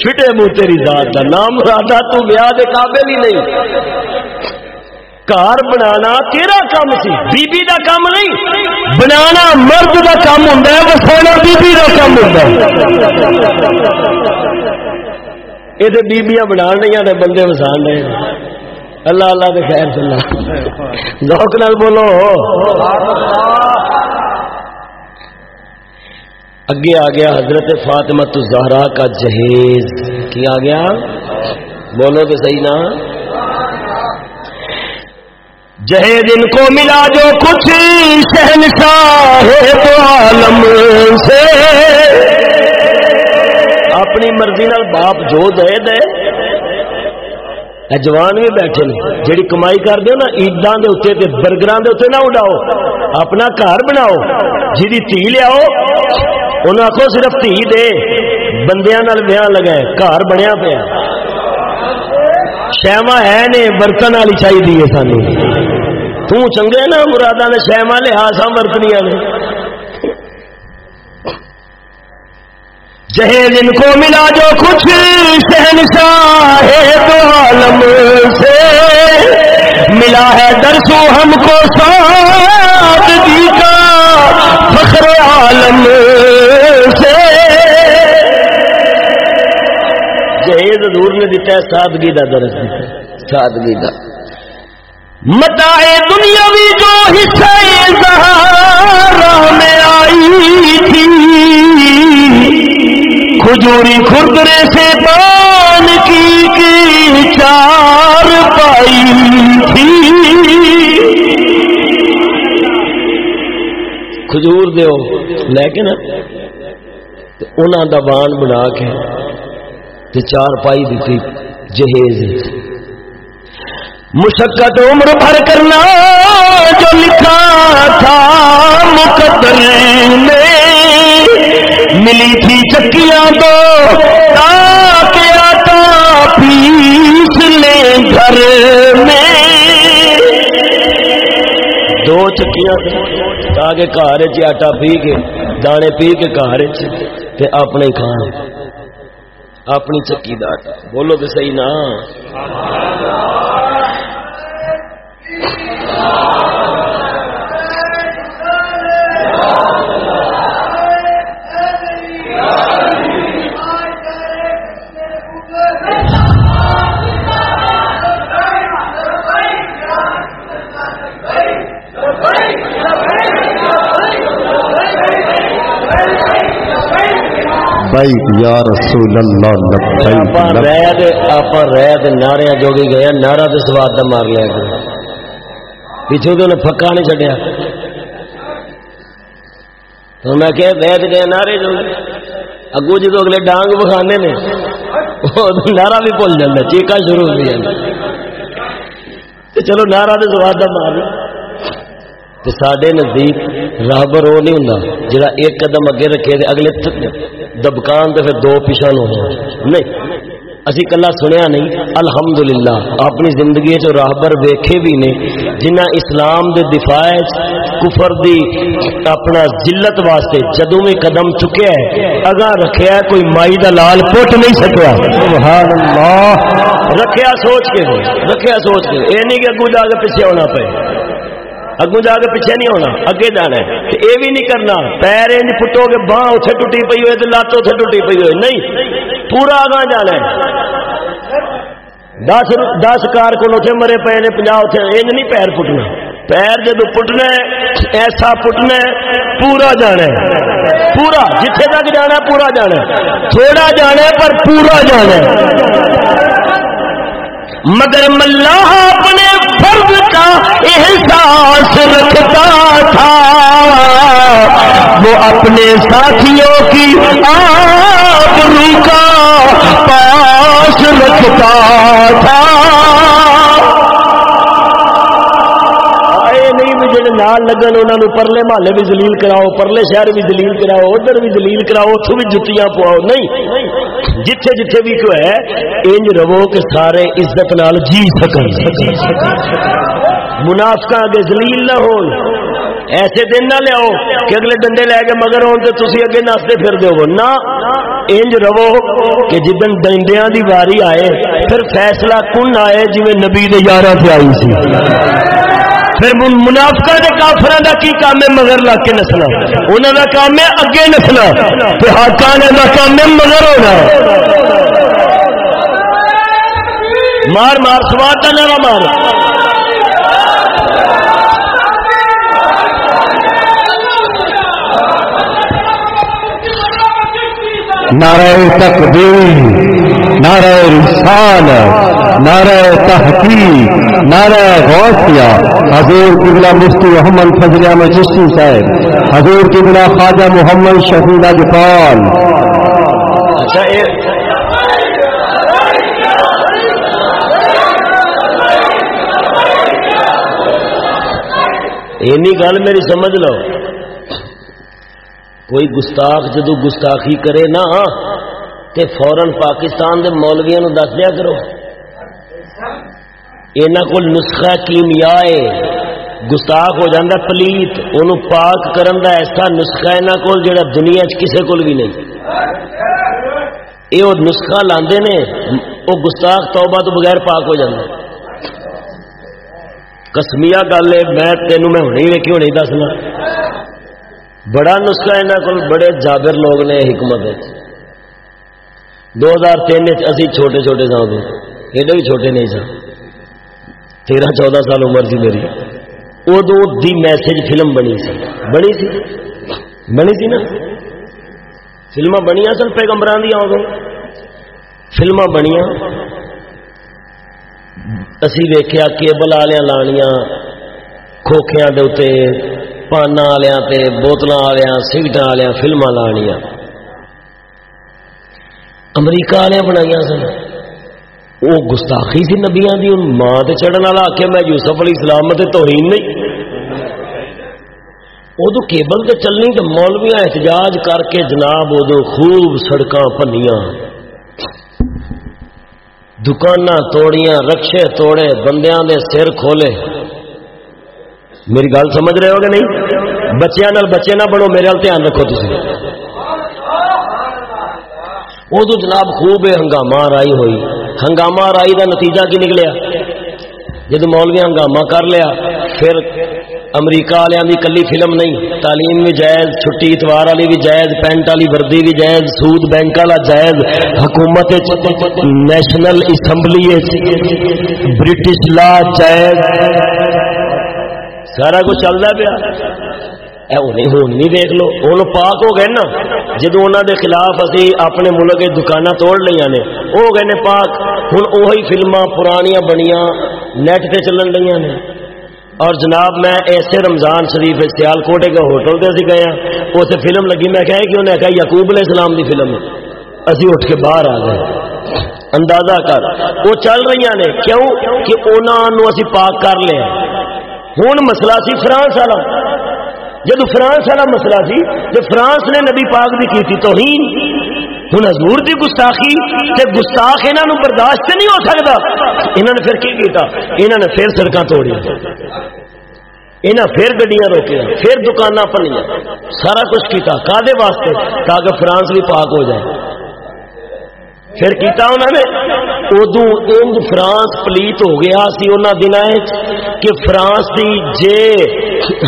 چھٹے منہ تیری ذات کا نام رادا، تو بیاہ دے قابل ہی نہیں۔ گھر بنا تیرا کام سی بی بی دا کام نہیں۔ بنا مرد دا کام ہوں وسانا بی بی دا کام ہوں یہ تو بیبیاں بنا رہی بندے وسان رہے اللہ اللہ دے خیر چلا ذوق نال بولو۔ اگے آ گیا حضرت فاطمہ تو زہرا کا جہیز۔ کیا گیا؟ بولو تو صحیح نا۔ جہیز ان کو ملا جو کچھ شہنشاہ تو عالم سے۔ اپنی مرضی نال باپ جو دے دے۔ جوان بھی بیٹھے نے، جیڑی کمائی کر دو نا، عیداں دے اوتے تے برگراں دے اوتے نہ اڈاؤ، اپنا گھر بناؤ جی تھی لیاؤ انہوں آخو صرف تھی دے، بندیاں نال بیاہ لگائے گھر بنیا پیا۔ شہما ہے نے برتن والی چاہیے سانو۔ تنگے نا مرادہ نے شہما لحاظ برتنیا نے۔ جہیز ان کو ملا جو کچھ، شہنشاہ تو عالم سے۔ ملا ہے درسو ہم کو سادگی کا عالم سے۔ جہیز دور نے دیتا ہے، سادگی کا درس دیتا ہے۔ سادگی کا متا دنیا بھی جو حصہ میں آئی تھی، کھجوری کھردرے سے پان کی کی چار پائی تھی۔ کھجور دیو۔ لیکن انہوں دا بان بنا کے چار پائی دیتی جہیز مشقت عمر بھر کرنا جو لکھا تھا، مقدر میں ملی تھی چکیاں تو تاکہ آتا پیس لے گھر میں۔ دو چکیاں تاکہ گھر آٹا پی کے۔ دانے پی کے گھر اپنے کھان اپنی چکی دار بولو تو صحیح نا۔ یا رسول اللہ آپ نعرے جوگی گئے نعرہ تو سواد کا مار لیا گیا۔ پیچھے تو انہیں پکا نہیں چڈیا تو میں کہ بیت گئے نعرے جو اگو جی تو اگلے ڈانگ بخانے نے نعرہ بھی بھول جاتا چیکا شروع ہو جاتا چلو نعرہ تو سواد کا مار لیا۔ تو سڈے نزدیک رابر وہ نہیں ہوں جا ایک قدم اگے رکھے دے اگلے دبکان تو پھر دو پیچھا نو نہیں اسی کلا سنیا نہیں الحمدللہ اپنی زندگی چ راہبر ویکھے بھی نے جنہ اسلام دے دفاع کفر دی اپنا ذلت واسطے جدوں میں قدم چکیا ہے اگا رکھیا ہے کوئی مائی دا لال پٹ نہیں سکیا سبحان اللہ۔ رکھیا سوچ کے رکھیا سوچ کے اے نہیں کہ اگو جا کے پیچھے ہونا پے۔ اگو جا کے پیچھے نہیں ہونا، اگے جانا ہے۔ یہ بھی نہیں کرنا، پیر انج پٹو گے باہ اتنے ٹوٹی پی ہوئے لت اتنے ٹوٹی پی ہوئے۔ نہیں، پورا آگاہ جانا ہے۔ دس دس کار کو اتنے مرے پے نے پنجا اتنے انج نہیں پیر پٹنا۔ پیر جب پٹنا ہے، ایسا پٹنا ہے، پورا جانا ہے۔ پورا، جتھے تک جانا ہے، پورا جانا ہے۔ تھوڑا جانا ہے، پر پورا جانا ہے۔ مگر ملاح اپنے فرض کا احساس رکھتا تھا۔ وہ اپنے ساتھیوں کی آپ کا پاس رکھتا تھا۔ نال لگن انہوں پرلے محلے بھی دلیل کراؤ، پرلے شہر بھی دلیل کراؤ، ادھر بھی دلیل کراؤ اتو بھی جتیاں پواؤ۔ نہیں جتھے جتھے بھی کوئی ہے، انج رو کہ سارے عزت نال جی سکن۔ منافقہ کے دلیل نہ ہو ایسے دن نہ لیاؤ کہ اگلے ڈنڈے لے کے مگر ہو تو تھی اگے نستے پھر دو نہ، انج رہو کہ جدن ڈنڈیاں دی واری آئے، پھر فیصلہ کن آئے جی نبی دے یارہ سے آئی سی۔ پھر منافقہ دے کافر دا کی کام ہے؟ مگر لا کے نسنا۔ انہوں دا کام ہے اگے نسنا۔ تے حقانے دا کام ہے مگر ہونا۔ مار مار سواد دا نہ مار۔ نعرہ تقدیر نعرہ رسال نعرہ تحقیق، نعرہ غوثیہ، حضور قبلہ مفتی محمد فضل احمد چشتی صاحب، حضور قبلہ خواجہ محمد شفیع اجپال اچھا، اینی گل میری سمجھ لو۔ کوئی گستاخ جدو گستاخی کرے نا، تے فورن پاکستان دے مولویا نو دس دیا کرو۔ یہاں کو نسخہ کیمیا گستاخ ہو جاتا پلیت ان پاک کرن دا ایسا نسخہ یہاں کو جڑا دنیا چ کسے کول بھی نہیں۔ یہ وہ نسخہ لاندے نے وہ گستاخ توبہ تو بغیر پاک ہو جاتا کسمیا گل ہے، میں تینوں میں ہونی ویکھی، ہونی دسنا بڑا نسخہ یہاں کو بڑے جابر لوگ نے حکمت دو ہزار تین اسی چھوٹے چھوٹے سا ایڈے بھی چھوٹے نہیں سا تیرہ چودہ سال عمر سی میری۔ ادو دی میسج فلم بنی سی بنی سی بنی سی نا۔ فلما بنیا سن پیغمبران دیا ادو فلما بنیا اسی ویخیا کیبل والیا لانیاں۔ کھوکھیاں دے پانا والے بوتل والے سگٹ والے فلما لانیا امریکہ والے بنائی سن۔ وہ گستاخی سی نبیا کی ماں سے چڑھنے والا آ کے میں یوسف علی اسلام توہین نہیں۔ ادو کیبل سے چلنی تو مولویا احتجاج کر کے جناب ادو خوب سڑک پنیا دکان توڑیاں، رکشے توڑے، بندیاں دے سر کھولے۔ میری گل سمجھ رہے ہو کہ نہیں؟ بچیا بچے نہ بڑھو میرے دھیان رکھو تھی ادو جناب خوب ہنگامہ رائی ہوئی۔ ہنگامہ رائی کا نتیجہ کی نکلیا؟ جب مولوی ہنگامہ کر لیا، پھر امریکہ والوں کی کلی فلم نہیں، تعلیم بھی جائز، چھٹی اتوار والی بھی جائز، پینٹ والی وردی بھی جائز، سود بینک والا جائز، حکومت نیشنل اسمبلی برٹش لا جائز۔ سارا کچھ چلتا پیا۔ ہوں نہیں دیکھ لو۔ ہوں پاک ہو گئے نا۔ جدو انہوں دے خلاف اسی اپنے ملک دکان توڑ لیا نے ہو گئے نے پاک۔ ہوں وہی فلما پرانیاں بنیا نیٹ تے چلن لیا نے۔ اور جناب میں ایسے رمضان شریف سیال کوٹے کے ہوٹل سے اسی گئے اسے فلم لگی۔ میں کہا کہ انہیں کہا یقوب علیہ السلام دی فلم۔ اسی اٹھ کے باہر آ گئے۔ اندازہ کر۔ وہ چل رہی نے۔ کیوں؟ کہ انہوں اسی پاک کر لیا ہوں مسئلہ سی فرانس والا۔ جب فرانس والا مسئلہ سی تو فرانس نے نبی پاک بھی کی تھی توہین ہوں حضور دی گستاخی تے گستاخ یہاں برداشت نہیں ہو سکتا انہوں نے پھر کی کیتا؟ انہوں نے پھر سڑک توڑی انہیں پھر گڈیاں روکیا پھر دکان پلیاں سارا کچھ کیتا کا واسطے؟ تاکہ فرانس بھی پاک ہو جائے۔ پھر کیتا انہوں نے؟ ادو انج فرانس پلیت ہو گیا سی انہوں دن کہ فرانس دی جے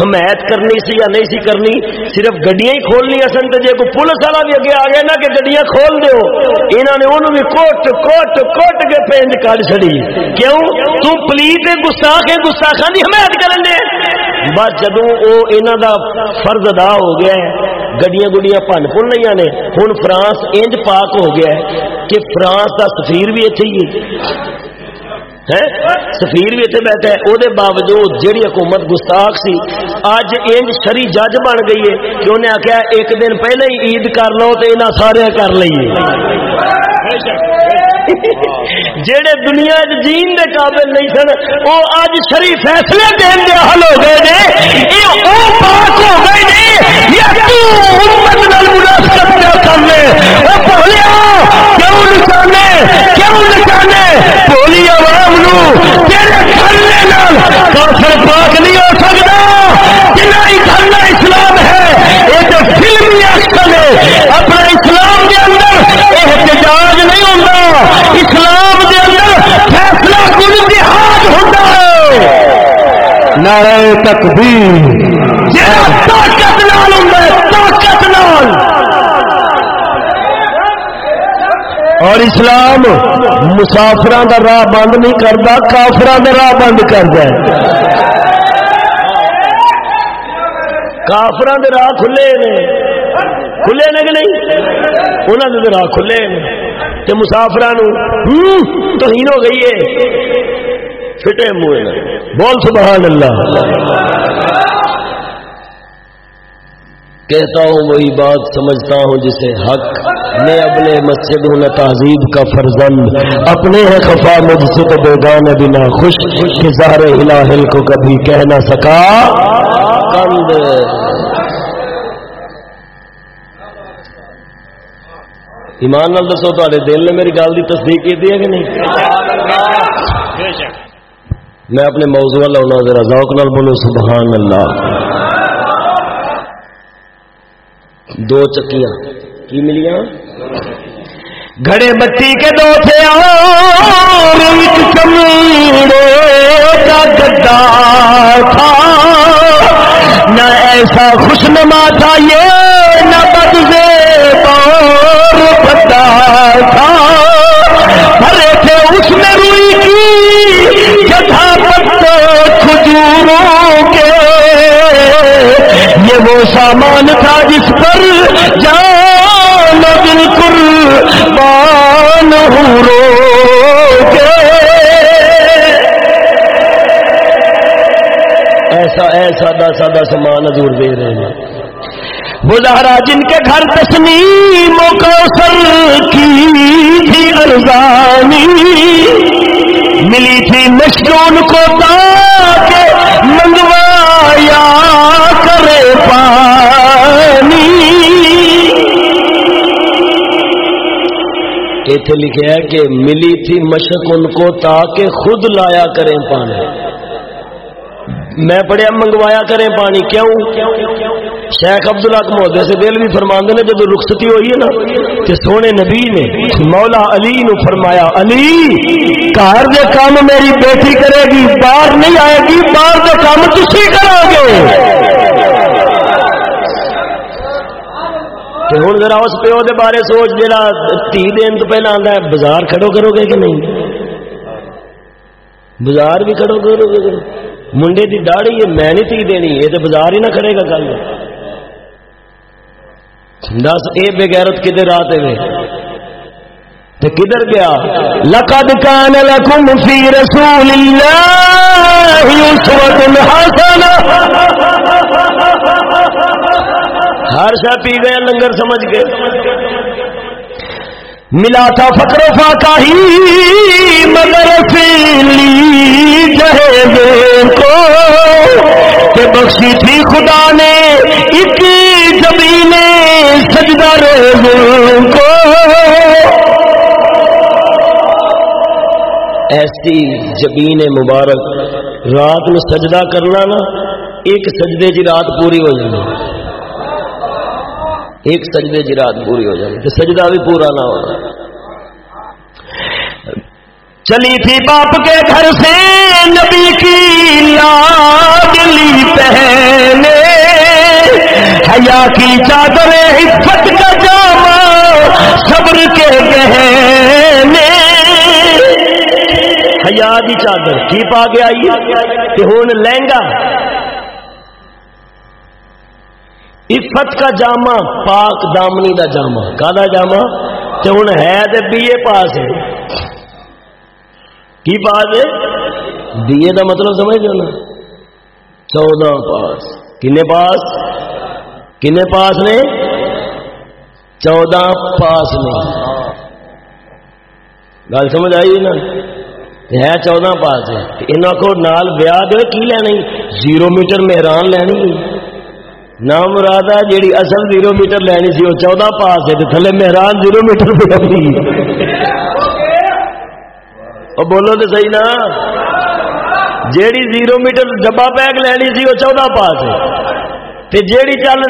حمایت کرنی سی یا نہیں سی کرنی، صرف گڈیاں ہی کھولنی سن تو جے کوئی پولیس والا بھی اگے آ گیا نا کہ گڈیاں کھول دیو۔ انہوں نے انہوں بھی کوٹ کوٹ کوٹ کے پینج کٹ چڑی کیوں؟ تو پلیت گستاخ ہے گستاخان دی حمایت کرن دے بس جدوں او انہاں دا فرض ادا ہو گیا ہے گڈیاں گڈیاں پن پن رہی نے۔ ہوں فرانس انج پاک ہو گیا ہے کہ فرانس کا سفیر بھی اتنے ہی سفیر بھی اتنے بیٹھا ہے۔ وہ باوجود جہی حکومت گستاخ سی اج انج شری جج بن گئی ہے کہ انہیں آخیا ایک دن پہلے ہی عید کر لو تو یہاں سارے کر لیے [laughs] جڑے دنیا جین دے قابل نہیں سن وہ اج شری فیصلے دین دے حل ہو گئے نے۔ یہ او پاک ہو گئے نے۔ یا تو امت نال نہ کرنے۔ او بھولیا، کیوں نشانے کیوں نشانے بھولی عوام نو تیرے نال کافر پاک نہیں ہو سکتا۔ جنہ ہی یہ فلمی اپنے اسلام کے اندر احتجاج نہیں ہوتا۔ اسلام کے اندر فیصلہ ہوتا ہے؟ طاقت نال طاقت نال۔ اور اسلام مسافر کا راہ بند نہیں کرتا کافران کا راہ بند کرتا کافر راہ کھلے نے۔ کھلے نے کہ نہیں؟ انہوں نے راہ کھلے نے۔ مسافر تو ہی ہو گئی ہے۔ فٹے منہ بول سبحان اللہ۔ کہتا ہوں وہی بات سمجھتا ہوں جسے حق نے اپنے مسجد نہ تہذیب کا فرزند، اپنے ہے خفا مجھ سے تو بیگان بنا خوش کہ زہر الہل کو کبھی کہہ نہ سکا۔ کند ایمان نال دسو تے دل نے میری گل کی تصدیق کی ہے کہ نہیں؟ میں اپنے موضوع لاؤنا ذرا ذوق نال بولو، سبحان اللہ۔ دو چکیاں۔ کی ملیاں؟ گھڑے بتی کے دو تھے اور ایک چمڑے کا گدا تھا۔ نہ ایسا خوش نما تھا یہ نہ بد سے اور پتا تھا۔ بھرے تھے اس میں روئی کی۔ سادہ سادہ سامان حضور دے رہے ہیں۔ بلارا جن کے گھر تسنیم کو سر کی تھی ارزانی، ملی تھی مشکون کو تاکہ منگوایا کرے پانی۔ لکھا ہے کہ ملی تھی مشک ان کو تاکہ خود لایا کریں پانی۔ میں پڑھیا منگوایا کریں پانی، کیوں؟ شیخ عبد اللہ محدے سے دل بھی فرما نے جب رخصتی ہوئی ہے نا کہ سونے نبی نے مولا علی نو فرمایا، علی، گھر دے کام میری بیٹی کرے گی، باہر نہیں آئے گی، باہر دے کام تھی کرو گے. ہوں ذرا اس پیو دے بارے سوچ جا تی دن تو پہلے آتا ہے، بازار کھڑو کرو گے کہ نہیں؟ بازار بھی کھڑو کرو گے منڈے کی داڑھی ہے، میں نہیں تھی دینی، یہ تو بازار ہی نہ کھڑے گا کل۔ دس، اے بغیرت کدھر آتے ہوئے تو کدھر گیا؟ لقد كان لكم في رسول الله اسوة حسنة ہر شاہ پی گئے لنگر سمجھ گئے۔ ملا تھا فکر فاقا ہی مگر فیلی جہے کو۔ کہ بخشی تھی خدا نے، ایک زمین سجدہ روزوں کو۔ ایسی جبین مبارک، رات میں سجدہ کرنا نا، ایک سجدے کی رات پوری ہو جانی ایک سجدے کی رات پوری ہو جانی تو سجدہ بھی پورا نہ ہونا چلی تھی باپ کے گھر سے نبی کی لاڈلی پہنے حیا کی چادر عفت کا جامع صبر کے گہنے حیا کی چادر کی پا کے ہوں لہنگا۔ عفت کا جامع، پاک دامنی دا جامع۔ کا جامع؟ تو ہوں ہے تو بی اے پاس ہے۔ کی بات ہے؟ دیے کا مطلب سمجھ لو نا۔ چودہ پاس۔ کنے پاس؟ کنے پاس نے؟ چودہ پاس نے۔ گل سمجھ آئی نا؟ ہے چودہ پاس ہے۔ انہوں کو نال بیا دے کی لینی؟ زیرو میٹر مہران لینی۔ نہ مراد ہے جیڑی اصل زیرو میٹر لینی سی، وہ چودہ پاس ہے، تھلے مہران زیرو میٹر پہ اور بولو تو صحیح نا۔ جیڑی زیرو میٹر ڈبا بیگ لینی سی، وہ چودہ پاس ہے۔ جیڑی چل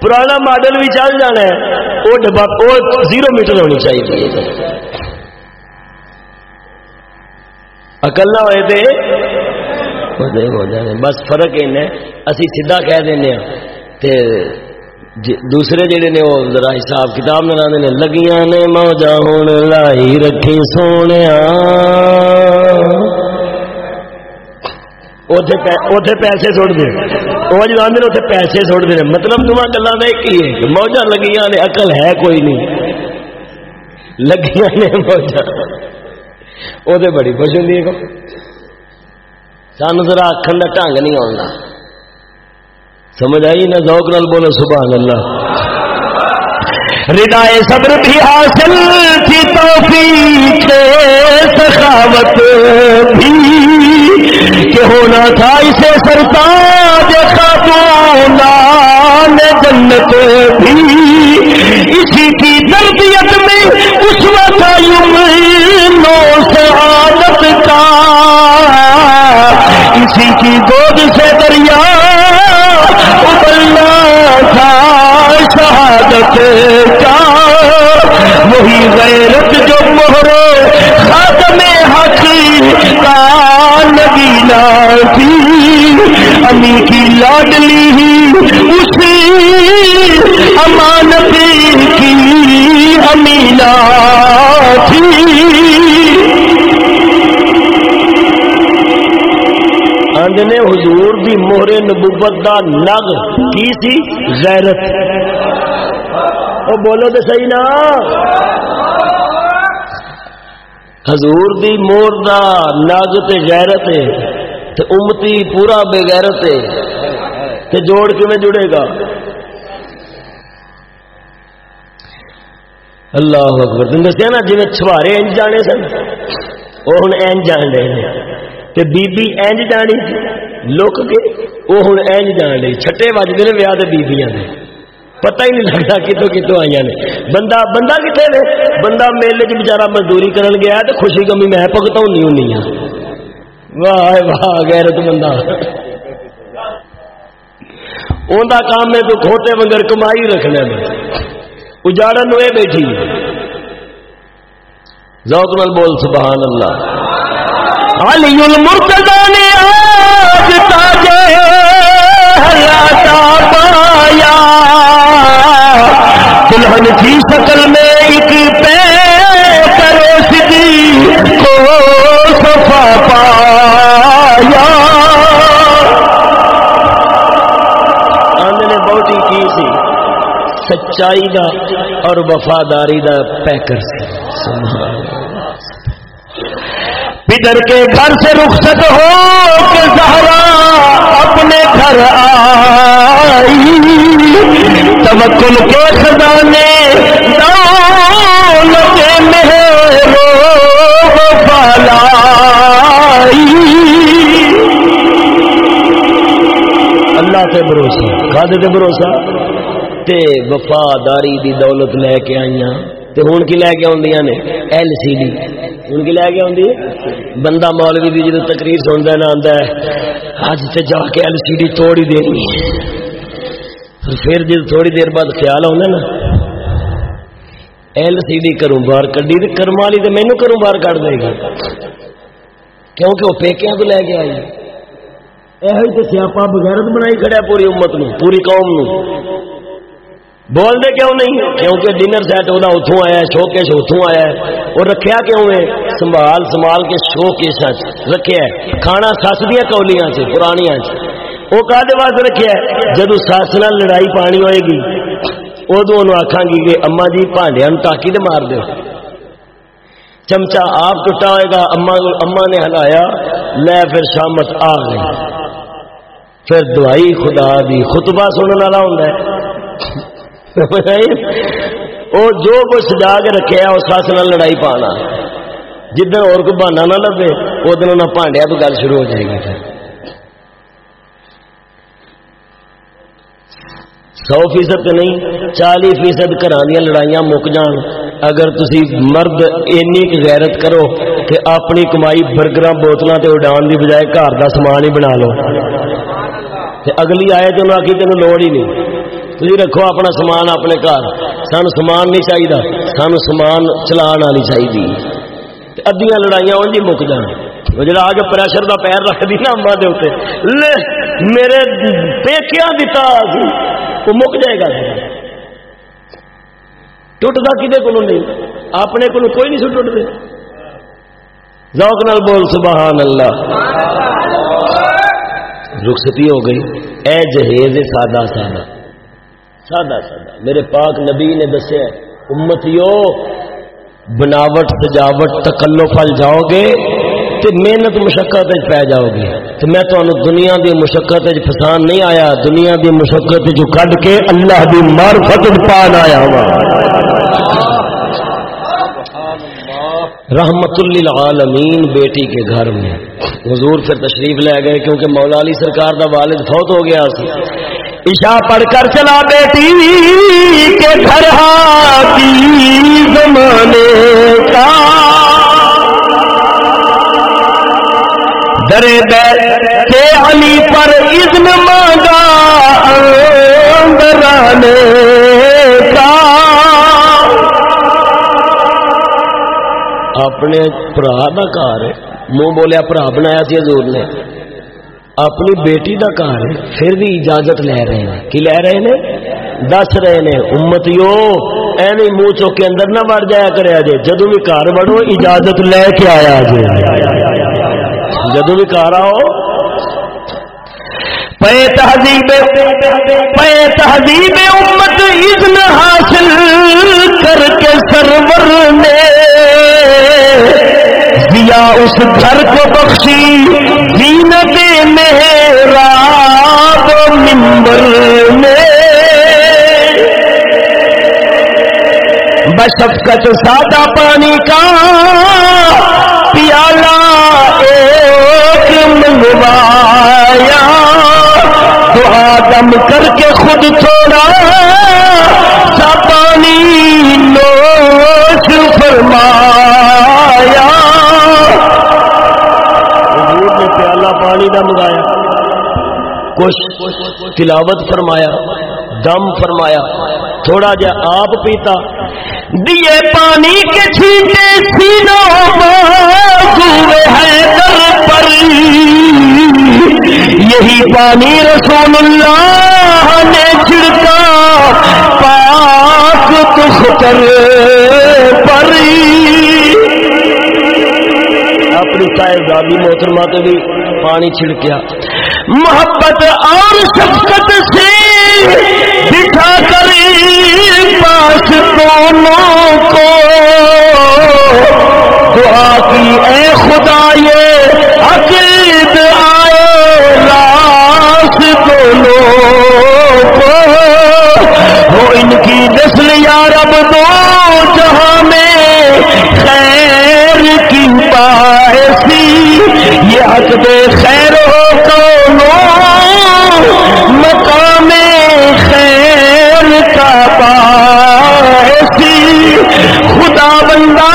پرانا ماڈل بھی چل جانا ہے، وہ ڈبا، وہ زیرو میٹر ہونی چاہیے۔ اکل نہ ہوئے تھے ہو جانے۔ بس فرق ان ہے، اسی سیدھا کہہ دینا ہاں۔ تے جی، دوسرے جڑے نے وہ ذرا حساب کتاب نہ نے، لگیاں نے موجا ہوں لائی رکھی سونے پیسے سٹ دے وہ جو آدھے اتنے پیسے سٹ دے مطلب دونوں گلوں کا ایک ہی ہے موجا لگیاں نے اقل ہے کوئی نہیں۔ لگیاں نے موجا وہ بڑی خوش ہوں سان ذرا آخر کا ڈنگ نہیں آتا سمجھ آئی نہ ذوق نال بولو سبحان اللہ۔ ردائے صبر بھی حاصل تھی توفیق، سخاوت بھی۔ کہ ہونا تھا اسے سرتاج خاتون جنت بھی۔ اسی کی تربیت میں اس وقت اسی کی گود سے دریا ابلنا تھا شہادت کا۔ وہی غیرت جو مہر خاتم حق کا نگینا تھی۔ امی کی لاڈلی ہی اسی امانت کی امینا تھی۔ نے حضور دی موہر نبوت دا نگ کی سی؟ غیرت۔ او بولو تو صحیح نا۔ حضور دی مور دا نگ تے غیرت ہے، تے امتی پورا بے غیرت ہے۔ تے جوڑ کے میں جڑے گا؟ اللہ اکبر۔ دسیا نا جی چھوارے انج جانے سن؟ وہ ہوں این جان رہے تے بی بی اینج جانی لک کے وہ ہوں اینج جان لی چھٹے بجتے ہیں ویاہ بیبیاں دے۔ پتہ ہی نہیں لگتا کتوں کتوں آئی نے۔ بندہ بندہ کتنے نے بندہ میلے چ بچارا مزدوری کرن گیا تو خوشی کمی میں پگتا ہونی ہونی ہوں واہ واہ، غیرت بندہ ان کا کام ہے تو کھوتے مگر کمائی رکھنا میں۔ اجاڑن یہ بیٹھی۔ ذوق نال بول، سبحان اللہ۔ علی المرتضی نے آج تاجے حیاتا پایا۔ دلہن کی شکل میں ایک پہ کرو سدی کو صفا پایا۔ نے بہت کی سی سچائی دا اور وفاداری دا پیکر سی سبحان پدر کے گھر سے رخصت ہو کے زہرا اپنے گھر آئی۔ توکل کے خزانے دولت مہرو بالائی اللہ سے بھروسہ کھادے تے بھروسہ۔ تے وفاداری دی دولت لے کے آئیاں، تے ہن کی لے کے آندیاں نے ایل سی ڈی ہوں کی لے کے آدھی بندہ مولوی کی جب تقریر سنتا نہ آتا ہے اج سے جا کے ایل سی ڈی توڑ ہی دینی پھر جب تھوڑی دیر بعد خیال آتا نا ایل سی ڈی کروں باہر کڈی تو کرم والی تو مینو کروں باہر کٹ دے گی۔ کیونکہ وہ پیکیا تو لے کے آئی۔ یہ سیاپا بغیرت بنائی کھڑا پوری امت نو پوری قوم نو بول دے کیوں نہیں؟ کیونکہ ڈنر سیٹ وہ اتوں آیا ہے شو کیش اتوں آیا ہے۔ وہ رکھیا کیوں ہے؟ سنبھال سنبھال کے شو کیش رکھیا ہے۔ کھانا سس دیا کولیاں سے پرانیاں وہ کہتے واسطے رکھیا ہے؟ جب سس نہ لڑائی پانی ہوئے گی ادو ان آخا گی کہ اما جی پانڈیا ٹاکی دے مار دو چمچا آپ ٹوٹا ہوئے گا اما اما نے ہلایا۔ لے پھر شامت آ گئی۔ پھر دوائی خدا دی، خطبہ سننے والا ہوں [laughs] وہ جو کچھ سجا کے رکھے اس سس نہ لڑائی پانا۔ جدن اور کوئی بہانا نہ لگے اس انہیں پانڈیا تو گل شروع ہو جائے گی پھر۔ سو فیصد تو نہیں، چالی فیصد گھر دیا لڑائیاں مک جان۔ اگر تسی مرد اینی غیرت کرو کہ اپنی کمائی برگر بوتل سے اڈان کی بجائے گھر کا سامان ہی بنا لو۔ اگلی آئے تو انہیں آخی تین لوڑ ہی نہیں۔ تھی رکھو اپنا سامان اپنے گھر سان سامان نہیں چاہیے سان سامان چلان والی چاہیے ادیاں لڑائیاں انج مک جان وہ جڑا آگے پریشر کا پیر رکھ دی نا اما دے لے میرے پیکیا دتا وہ مک جائے گا ٹوٹتا کدے کو نہیں اپنے کو کوئی نہیں سو ٹوٹتے ذوق نال بول سبحان اللہ رخصتی ہو گئی اے جہیز سادہ سادہ سادہ سادہ۔ میرے پاک نبی نے دسیا امتیو، بناوٹ، سجاوٹ تکلو پھل جاؤ گے تو محنت، مشقت پی جاؤ گے تو میں تمہیں دنیا دی مشقت پسان نہیں آیا، دنیا دی مشقت جو کڈ کے اللہ دی معرفت پان آیا ہوا رحمت للعالمین بیٹی کے گھر میں۔ حضور پھر تشریف لے گئے کیونکہ مولا علی سرکار دا والد فوت ہو گیا سی۔ عشاء پڑھ کر چلا بیٹی، کے گھر کی زمانے کا۔ درے در کے علی پر اذن مانگا، اندرانے کا۔ اپنے برا کا گھر منہ بولیا برا بنایا سی حضور نے۔ اپنی بیٹی کا گھر پھر بھی اجازت لے رہے ہیں۔ کی لے رہے ہیں؟ دس رہے ہیں۔ امتیو، ایویں منہ چو کے اندر نہ بڑھ جایا کرے جے جدو بھی گھر بڑھو اجازت لے کے آیا جے جدو بھی گھر آؤ، پے تہذیب پے تہذیب امت اذن حاصل کر کے سرور نے۔ دیا اس گھر کو بخشی زینت محراب ممبر میں بشفقت سادہ پانی کا پیالہ ایک منگوایا دعا دم کر کے خود تھوڑا سا پانی نوش فرمایا۔ پانی کا منگایا کچھ تلاوت فرمایا، دم فرمایا۔ تھوڑا جا آپ پیتا۔ دیے پانی کے چھینٹے سینوں ہے در پر۔ یہی پانی رسول اللہ نے چھڑکا پاک تختر پر اپنی صاحبزادی محترمہ تو بھی۔ پانی چھڑکیا۔ محبت اور شفقت سے بٹھا کر پاس دونوں کو۔ دعا کی، اے خدا، یہ عقید آئے لاس دونوں کو۔ وہ ان کی نسل یا رب، دو پائسی یہ حق دے خیر ہو مقام خیر کا پاسی خدا بندہ،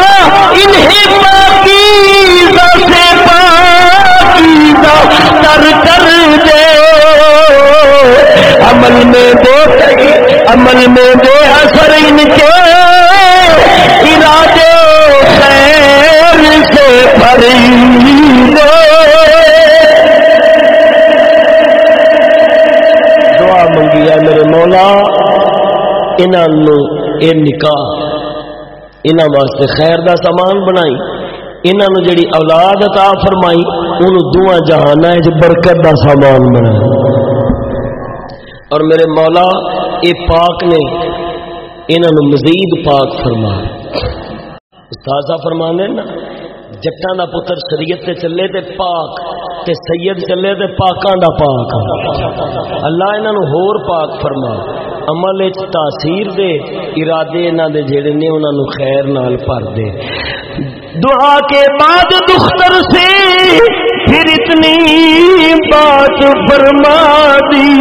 انہیں پاکیزہ سے پاکیزہ تر کر دے۔ عمل میں دو، عمل میں دے اثر ان کے سے بھری دے منگی ہے میرے مولا انہوں اے نکاح انہوں واسطے خیر دا سامان بنائی انہوں جڑی اولاد عطا فرمائی ان دعا جہان برکت دا سامان بنائی۔ اور میرے مولا، اے پاک نے انہوں مزید پاک فرما استاذہ فرما نا جٹان دا پتر شریعت تے چلے تے پاک تے سید چلے تے پاکاں دا پاک اللہ انہاں نو ہور پاک فرما۔ عمل وچ تاثیر دے، ارادے انہاں دے جڑے نے انہاں نو خیر نال بھر دے۔ دعا کے بعد دختر سے پھر اتنی بات فرما دی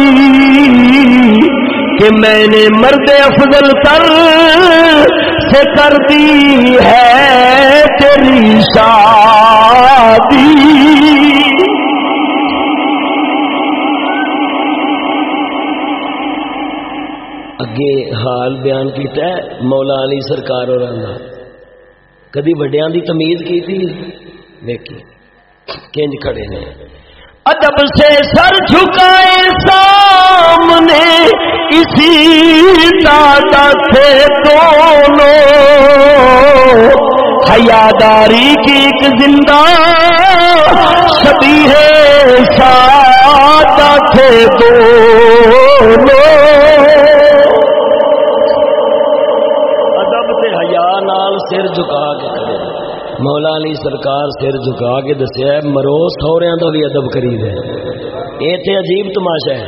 کہ میں نے مرد افضل تر سے کر دی ہے۔ تیری شادی۔ اگے حال بیان کیتا ہے مولا علی سرکار اور کدی وڈیاں دی تمیز کی تھی؟ دیکھی کنج کھڑے نے۔ ادب سے سر جھکائے سامنے، اسی دادا تھے دونوں۔ حیاداری کی ایک زندہ سبھی ہے سادہ تھے دونوں۔ ادب سے حیا نال سر جھکا کے کرے مولا علی سرکار سر جھکا کے دسیا مرو سہریا کا بھی ادب کری دے۔ یہ تے عجیب تماشا ہے۔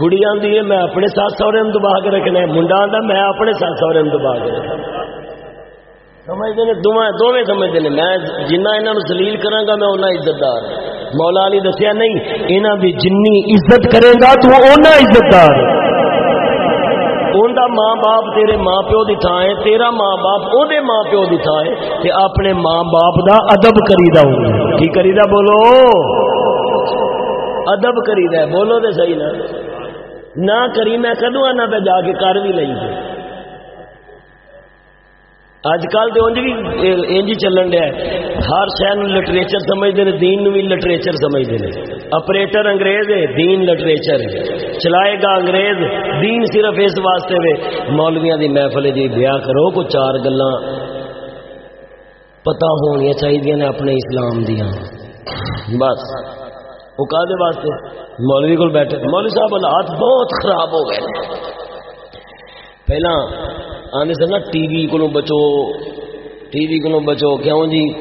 کڑی آدھی ہے، میں اپنے سات سہرے دبا کے رکھنا منڈا آتا میں اپنے سات سہرے دبا کے رکھنا سمجھتے ہیں دونوں سمجھتے ہیں، میں جنہ انہوں سلیل کرا گا میں انہیں عزت دار مولا علی دسیا نہیں انہوں کی جنی عزت کرے گا، تو اُنہ عزت دار ان ماں باپ تیرے ماں پیو کی تھان ہے، تیرا ماں باپ وہ ماں پیو کی تھان ہے، تے اپنے ماں باپ دا ادب کری دا کی کری دا بولو۔ ادب کری دا بولو تے صحیح نا۔ نہ کری، میں کدو آنا پہ جا کے کر بھی لئی اج کل تو انج بھی انج ہی چلن دیا ہر شہر لٹریچر سمجھتے ہیں دین بھی لٹریچر سمجھتے ہیں اپریٹر انگریز ہے دین لٹریچر چلائے گا انگریز دین صرف اس واسطے وے مولویاں دی محفل جی بیاہ کرو کو چار گلا پتا ہونی چاہیے نے اپنے اسلام دیا بس وہ کا واسطے مولوی کو بیٹھے مولوی صاحب حالات بہت خراب ہو گئے پہلا آدھے سر نا، ٹی وی کو بچو، ٹی وی کو بچو، کیوں جی؟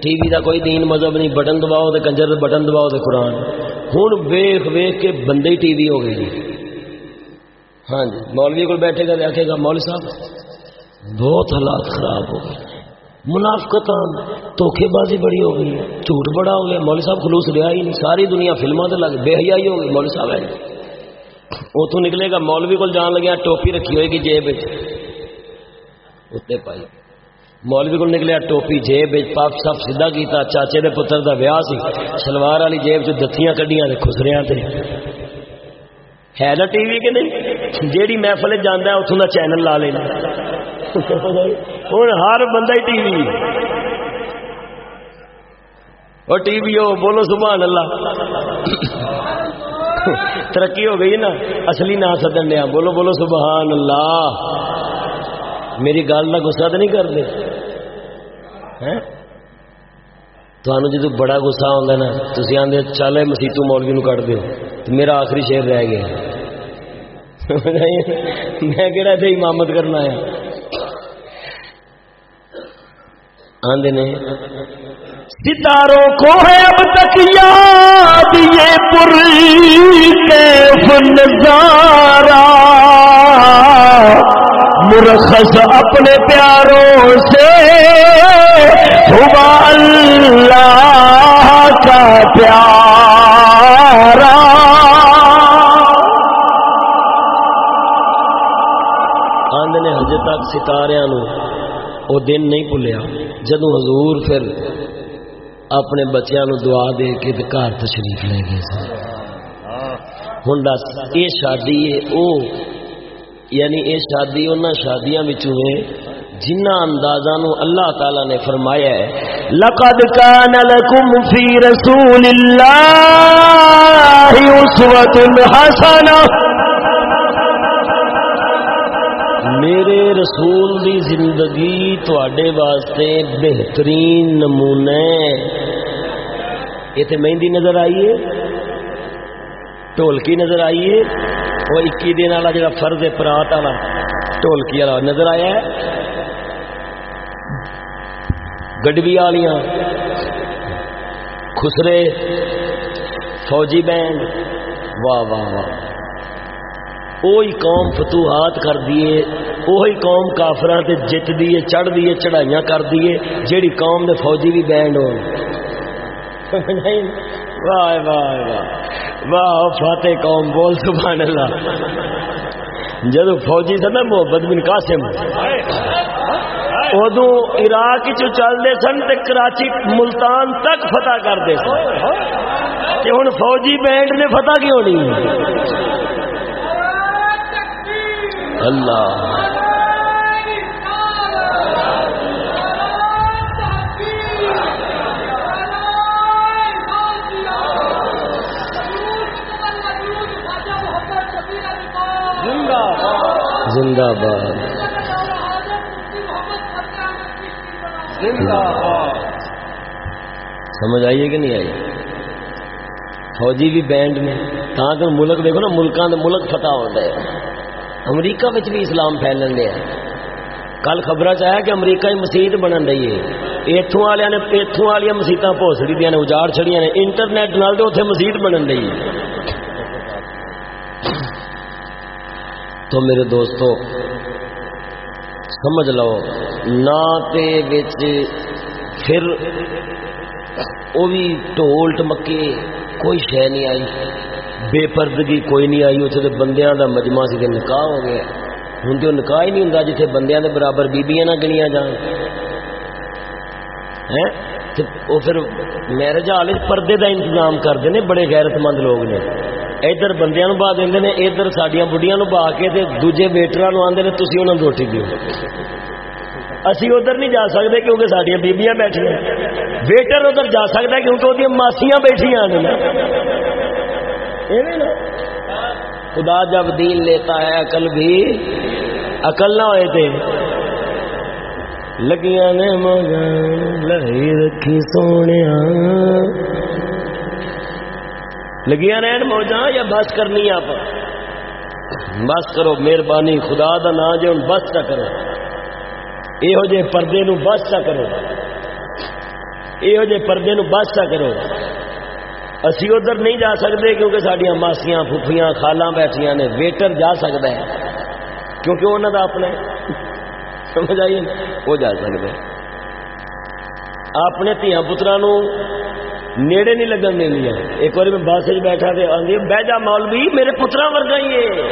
ٹی وی کا کوئی دین مذہب نہیں، بٹن دباؤ تو کنجر بٹن دباؤ تو قرآن۔ ہوں ویخ ویخ کے بندے ہی ٹی وی ہو گئی جی۔ ہاں جی مولوی کو بیٹھے گا دیکھے گا، مولوی صاحب، بہت حالات خراب ہو گئے۔ منافقت دھوکھے بازی بڑی ہو گئی جھوٹ بڑا ہو گیا۔ مولوی صاحب خلوص لیا ہی نہیں، ساری دنیا فلموں سے لگ، بے حیائی ہو گئی۔ مولوی صاحب ہے اتوں نکلے گا، مولوی کو جان لگیا ٹوپی رکھی ہوئے گی جیب اتنے پائی مولوی کو نکلیا ٹوپی جیب پاپ سب سیدھا کیتا۔ چاچے دے پتر دا ویاہ سی۔ سلوار والی جیب چ دتیاں کڈیاں تے خسریاں تے۔ ہے نا ٹی وی کہ نہیں؟ جیڑی محفل جانا ہے اتوں کا چینل لا لینا۔ ہوں ہر بندہ ہی ٹی وی۔ اور ٹی وی ہو بولو سبحان اللہ۔ ترقی ہو گئی نا، اصلی نہ سدن دیا۔ بولو بولو سبحان اللہ۔ میری گل کا گسا تو نہیں کرتے؟ تمہیں جدو بڑا گسا آتا نا تھی آدھے چل مسیتو مولوی کٹ دو میرا آخری شیر رہ گیا۔ میں کہڑا اتنے امامت کرنا ہے؟ آدھے نے، ستاروں کو ہے اب تک یاد یہ پور کیف نظارہ؟ مرخص اپنے پیاروں سے، ہوا اللہ کا پیارا۔ آندنے ہجے تک ستارے وہ دن نہیں بھولیا جدو حضور پھر اپنے بچوں دعا دے کے گھر تشریف لے گئے ہوں دس یہ شادی ہے او یعنی یہ شادی ان شادیاں بچوں ہے جنہ اندازہ نو اللہ تعالی نے فرمایا ہے، لقد كان لكم في رسول الله اسوه حسنه میرے رسول دی زندگی تواڈے واسطے بہترین نمونے یہ مہندی نظر آئی ہے ڈھولکی نظر آئی ہے۔ وہ اکی دن والا جڑا فرض پرات والا ڈھولکی والا نظر آیا ہے؟ گڈوی والیاں، خسرے، فوجی بینڈ، واہ واہ واہ۔ وہی قوم فتوحات کر دیے وہی قوم کافر سے جت دیے چڑھ دیے چڑھائیاں کر دیے جیڑی قوم دے فوجی بھی بینڈ ہو [laughs] واہ واہ واہ۔ واہ فاتح قوم، بول، سبحان اللہ۔ جب فوجی تھا نا محبت بن قاسم۔ ادو عراق چلتے سن تے کراچی، ملتان تک فتح کرتے سن۔ ہوں فوجی بینڈ نے فتح کیوں نہیں؟ اللہ۔ زندہ باد۔ سمجھ آئیے کہ نہیں آئی؟ فوجی بھی بینڈ نے تاں تو ملک دیکھو نا ملکوں کے ملک فتح ہوتا ہے۔ امریکہ بھی اسلام پھیلن دیا کل خبر چیا کہ امریکہ ہی مسیت بنن رہی ہے۔ اتوں والے نے اتوں والی مسیطا پوسڑی دیا نے، اجاڑ چڑیا نے۔ انٹرنیٹ نال تو اتنے مسیت بنن رہی ہے۔ تو میرے دوستو، سمجھ لو نہ تے پھر وہ بھی ٹول ٹمکے کوئی شہ نہیں آئی۔ بے پردگی کوئی نہیں آئی اتنے بندیاں دا مجمع سی نکاح ہو گیا۔ ہوں تو نکاح ہی نہیں ہوں جیتے بندیاں دے برابر بیبیاں نہ گنیا جان۔ وہ پھر میرج ہال پردے دا انتظام کرتے ہیں بڑے غیرت مند لوگ نے۔ ادھر بندیاں نو بہا دیں نے، ادھر سڈیا بڑھیا نو بہا کے دوجے ویٹر نو آدھے تھی انہوں نے روٹی دیو اسی ادھر نہیں جا سکتے کیونکہ سڈیا بیبیاں بیٹھیا ویٹر ادھر جا سکتا کیونکہ وہ ماسیاں بیٹھیا خدا جب دین لیتا ہے، عقل بھی عقل نہ ہوئے تھے لگیاں نے مگن لہی رکھی سونے لگیاں رہن موجا یا بس کرنی آپ؟ بس کرو، مہربانی، خدا دا نا جو بس نہ کرو۔ یہو جے پردے نو بس نہ کرو۔ یہو جے پردے نو بس نہ کرو۔ اسی ادھر نہیں جا سکتے کیونکہ سڈیا ماسیاں پھوپیاں خالاں بیٹھیاں نے ویٹر جا سکتا ہے۔ کیونکہ انہوں کا اپنا سمجھ آئیے وہ جا سکتے اپنے دیا پترا نیڑے نہیں لگن دیا ایک بار میں بس بیٹھا تو آدھی بہ جا مول بھی میرے پترا ورگا ہی ہے۔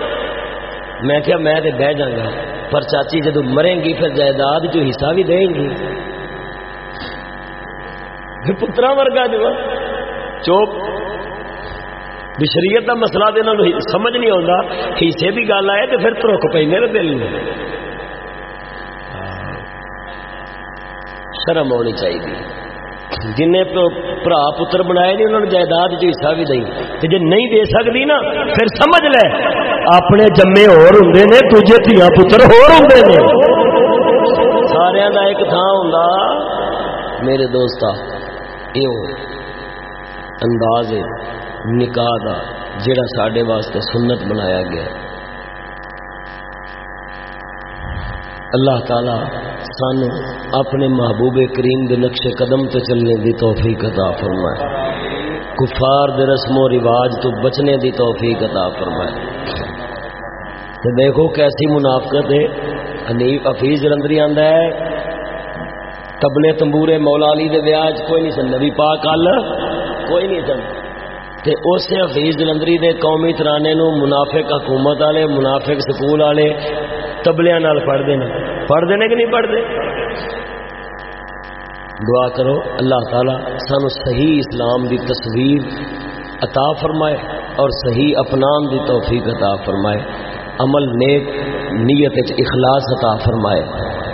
میں کیا میں تو بہ جا گا۔ پر چاچی جدو مریں گی، پھر جائیداد جو حصہ بھی دیں گی۔ پترا ورگا جو چوپ۔ شریعت کا مسئلہ تو سمجھ نہیں آتا حصے کی گل آئے تو پھر ترک پہ میرے دل میں شرم ہونی چاہیے جن برا پتر بنائے نہیں انہوں نے جائیداد جو حصہ بھی دیں تو جی نہیں دے سکتی نا پھر سمجھ لے اپنے جمے اور ہوں نے دوجے دیا پتر ہور ہوں نے سارا کا ایک تھان ہوں میرے دوست یہ انداز ہے نکاح کا جڑا سڈے واسطے سنت بنایا گیا ہے اللہ تعالی سانو اپنے محبوب کریم دے نقش قدم تے چلنے دی توفیق عطا فرمائے۔ کفار دے رسم و رواج تو بچنے دی توفیق عطا فرمائے۔ تے دیکھو کیسی منافقت ہے۔ انیف افیز رندری آندا ہے۔ تبلے تمبورے مولا علی دے بیاج کوئی نہیں سن۔ نبی پاک اللہ کوئی نہیں سن۔ تے اس حفیظ جلندری دے قومی ترانے نو منافق حکومت والے منافق سکول والے تبلیاں نال پڑھ دینا پڑھ دینے کہ نہیں پڑھ دے دعا کرو اللہ تعالی سانو صحیح اسلام دی تصویر عطا فرمائے اور صحیح اپنان دی توفیق عطا فرمائے। عمل نیک نیت اخلاص عطا فرمائے।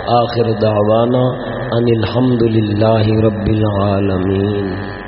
آخر دعوانا ان الحمد للہ رب العالمین۔